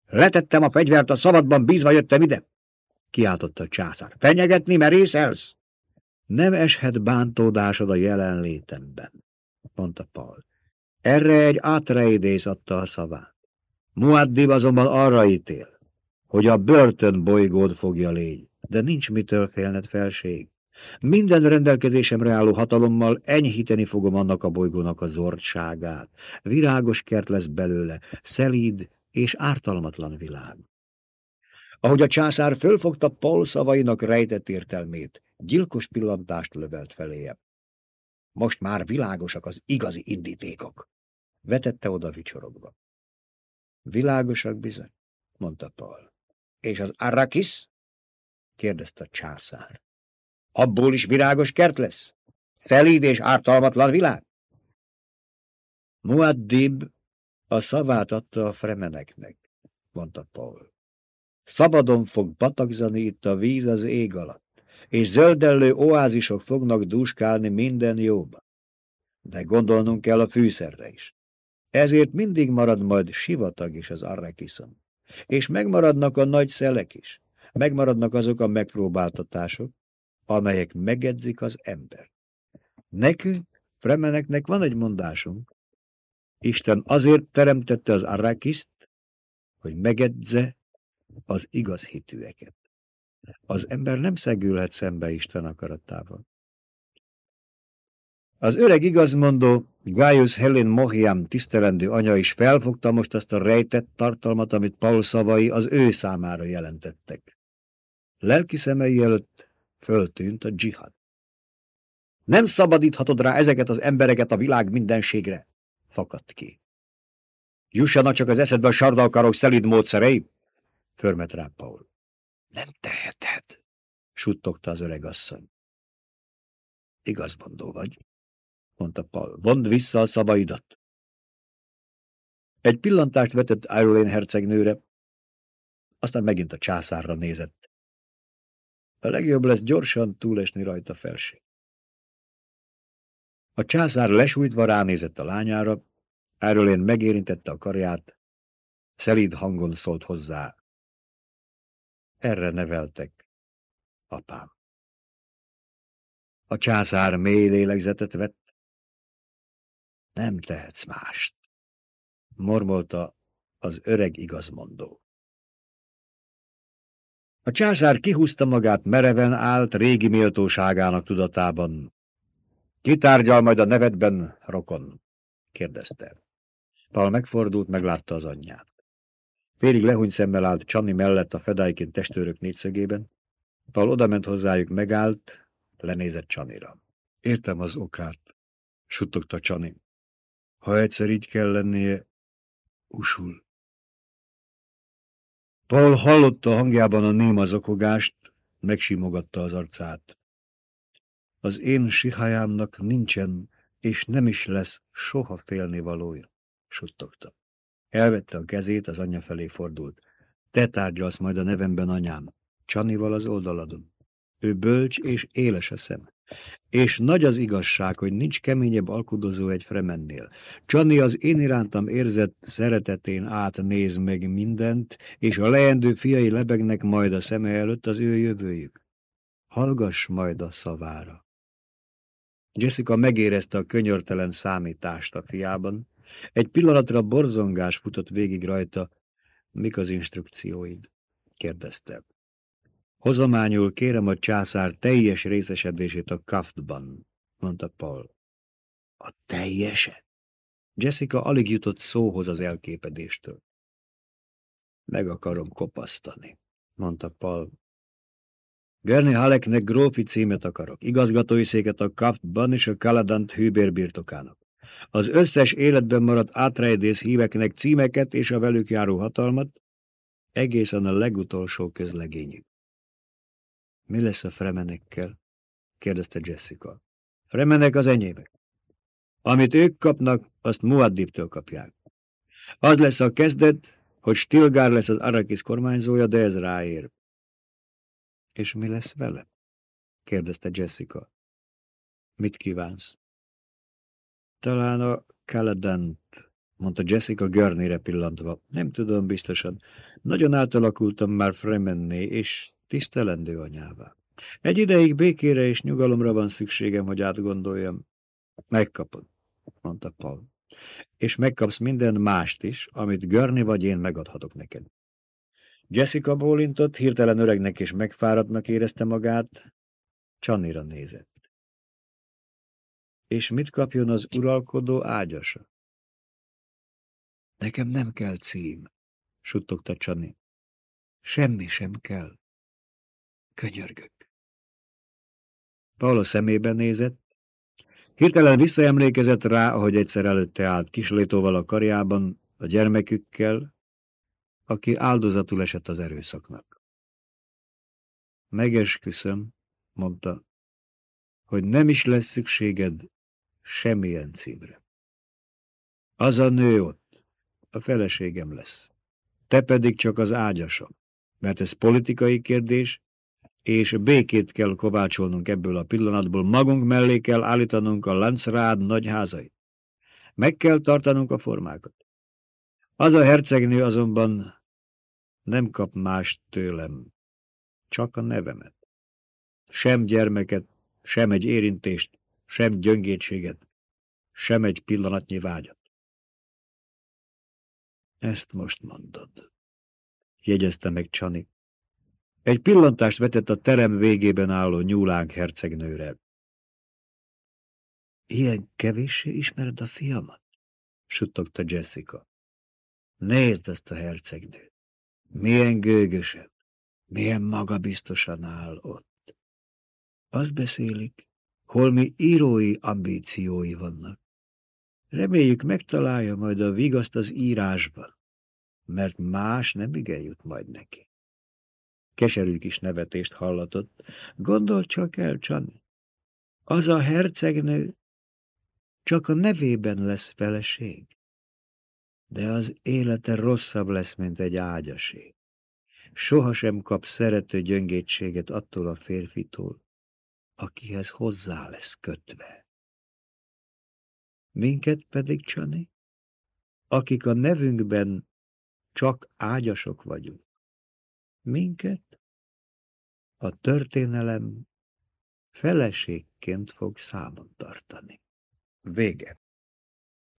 Letettem a fegyvert, a szabadban bízva jöttem ide, kiáltotta a császár. Fenyegetni merészelsz? Nem eshet bántódásod a jelenlétemben, mondta Paul. Erre egy átreidész adta a szavát. Muaddib azonban arra ítél, hogy a börtön bolygód fogja légy, de nincs mitől félned felség. Minden rendelkezésemre álló hatalommal enyhíteni fogom annak a bolygónak a zordságát. Virágos kert lesz belőle, szelíd és ártalmatlan világ. Ahogy a császár fölfogta Paul szavainak rejtett értelmét, gyilkos pillantást lövelt feléje. Most már világosak az igazi indítékok, vetette oda vicsorogva. Világosak bizony, mondta Paul. És az Arrakis? kérdezte a császár. Abból is virágos kert lesz? Szelíd és ártalmatlan világ? Muaddib a szavát adta a fremeneknek, mondta Paul. Szabadon fog batagzani itt a víz az ég alatt, és zöldellő oázisok fognak dúskálni minden jóba. De gondolnunk kell a fűszerre is. Ezért mindig marad majd sivatag is az Arrakiszon. És megmaradnak a nagy szelek is. Megmaradnak azok a megpróbáltatások, amelyek megedzik az ember. Nekünk, fremeneknek van egy mondásunk. Isten azért teremtette az Arrakiszt, hogy megedze az igaz hitűeket. Az ember nem szegülhet szembe Isten akaratával. Az öreg igazmondó Gaius Helen Mohiam tisztelendő anya is felfogta most azt a rejtett tartalmat, amit Paul szavai az ő számára jelentettek. Lelki szemei előtt föltűnt a dzsihad. Nem szabadíthatod rá ezeket az embereket a világ mindenségre, fakadt ki. Jussanak csak az eszedbe a sardalkarok szelid módszerei, förmet rá Paul. Nem teheted, suttogta az öreg asszony. Igazmondó vagy, mondta Paul. Vond vissza a szabaidat. Egy pillantást vetett Irolén hercegnőre, aztán megint a császárra nézett. A legjobb lesz gyorsan túlesni rajta felség. A császár lesújtva ránézett a lányára, Irolén megérintette a karját, szelíd hangon szólt hozzá. Erre neveltek, apám. A császár mély lélegzetet vett, nem tehetsz mást, mormolta az öreg igazmondó. A császár kihúzta magát, mereven állt régi méltóságának tudatában. Kitárgyal majd a nevedben, rokon? kérdezte. Pal megfordult, meglátta az anyját. Félig lehúny szemmel állt Csani mellett a fedájként testőrök négyszögében. Pal odament hozzájuk, megállt, lenézett Csanira. Értem az okát, suttogta Csani. Ha egyszer így kell lennie, usul. Paul hallotta a hangjában a néma zokogást, megsimogatta az arcát. Az én sihájámnak nincsen és nem is lesz soha félnivalója, suttogta. Elvette a kezét, az anyja felé fordult. Te tárgyalsz majd a nevemben, anyám. Csanival az oldaladon. Ő bölcs és éles a szem. És nagy az igazság, hogy nincs keményebb alkudozó egy Fremennél. Csani az én irántam érzett szeretetén átnéz meg mindent, és a leendő fiai lebegnek majd a szeme előtt az ő jövőjük. Hallgass majd a szavára. Jessica megérezte a könyörtelen számítást a fiában. Egy pillanatra borzongás futott végig rajta. Mik az instrukcióid? kérdezte. Hozományul kérem a császár teljes részesedését a kaftban, mondta Paul. A teljeset? Jessica alig jutott szóhoz az elképedéstől. Meg akarom kopasztani, mondta Paul. Gerni Haleknek grófi címet akarok, igazgatói széket a Kaftban és a Kaladant hűbér birtokának. Az összes életben maradt átrejdész híveknek címeket és a velük járó hatalmat, egészen a legutolsó közlegényig. Mi lesz a fremenekkel? kérdezte Jessica. Fremenek az enyémek. Amit ők kapnak, azt Muaddibtől kapják. Az lesz a kezdet, hogy Stilgár lesz az Arakis kormányzója, de ez ráér. És mi lesz vele? kérdezte Jessica. Mit kívánsz? Talán a Caledant, mondta Jessica Görnére pillantva. Nem tudom biztosan. Nagyon átalakultam már Fremenné, és tisztelendő anyává. Egy ideig békére és nyugalomra van szükségem, hogy átgondoljam. Megkapod, mondta Paul. És megkapsz minden mást is, amit Görni vagy én megadhatok neked. Jessica bólintott, hirtelen öregnek és megfáradtnak érezte magát, Csanira nézett. És mit kapjon az uralkodó ágyasa? Nekem nem kell cím, suttogta Csani. Semmi sem kell. Könyörgök. Paula szemébe nézett. Hirtelen visszaemlékezett rá, ahogy egyszer előtte állt kislétóval a karjában, a gyermekükkel, aki áldozatul esett az erőszaknak. Megesküszöm, mondta, hogy nem is lesz szükséged semmilyen címre. Az a nő ott, a feleségem lesz. Te pedig csak az ágyasom, mert ez politikai kérdés, és békét kell kovácsolnunk ebből a pillanatból, magunk mellé kell állítanunk a Lancrád nagyházait. Meg kell tartanunk a formákat. Az a hercegnő azonban nem kap más tőlem, csak a nevemet. Sem gyermeket, sem egy érintést, sem gyöngétséget, sem egy pillanatnyi vágyat. Ezt most mondod, jegyezte meg Csani. Egy pillantást vetett a terem végében álló nyúlánk hercegnőre. Ilyen kevéssé ismered a fiamat? suttogta Jessica. Nézd ezt a hercegnőt. Milyen gőgösen, milyen magabiztosan áll ott. Azt beszélik, holmi írói ambíciói vannak. Reméljük megtalálja majd a vigaszt az írásban, mert más nem igen jut majd neki. Keserű kis nevetést hallatott. Gondol csak el, Csani. Az a hercegnő csak a nevében lesz feleség de az élete rosszabb lesz, mint egy ágyasé. Sohasem kap szerető gyöngétséget attól a férfitól, akihez hozzá lesz kötve. Minket pedig, Csani, akik a nevünkben csak ágyasok vagyunk, minket a történelem feleségként fog számon tartani. Vége.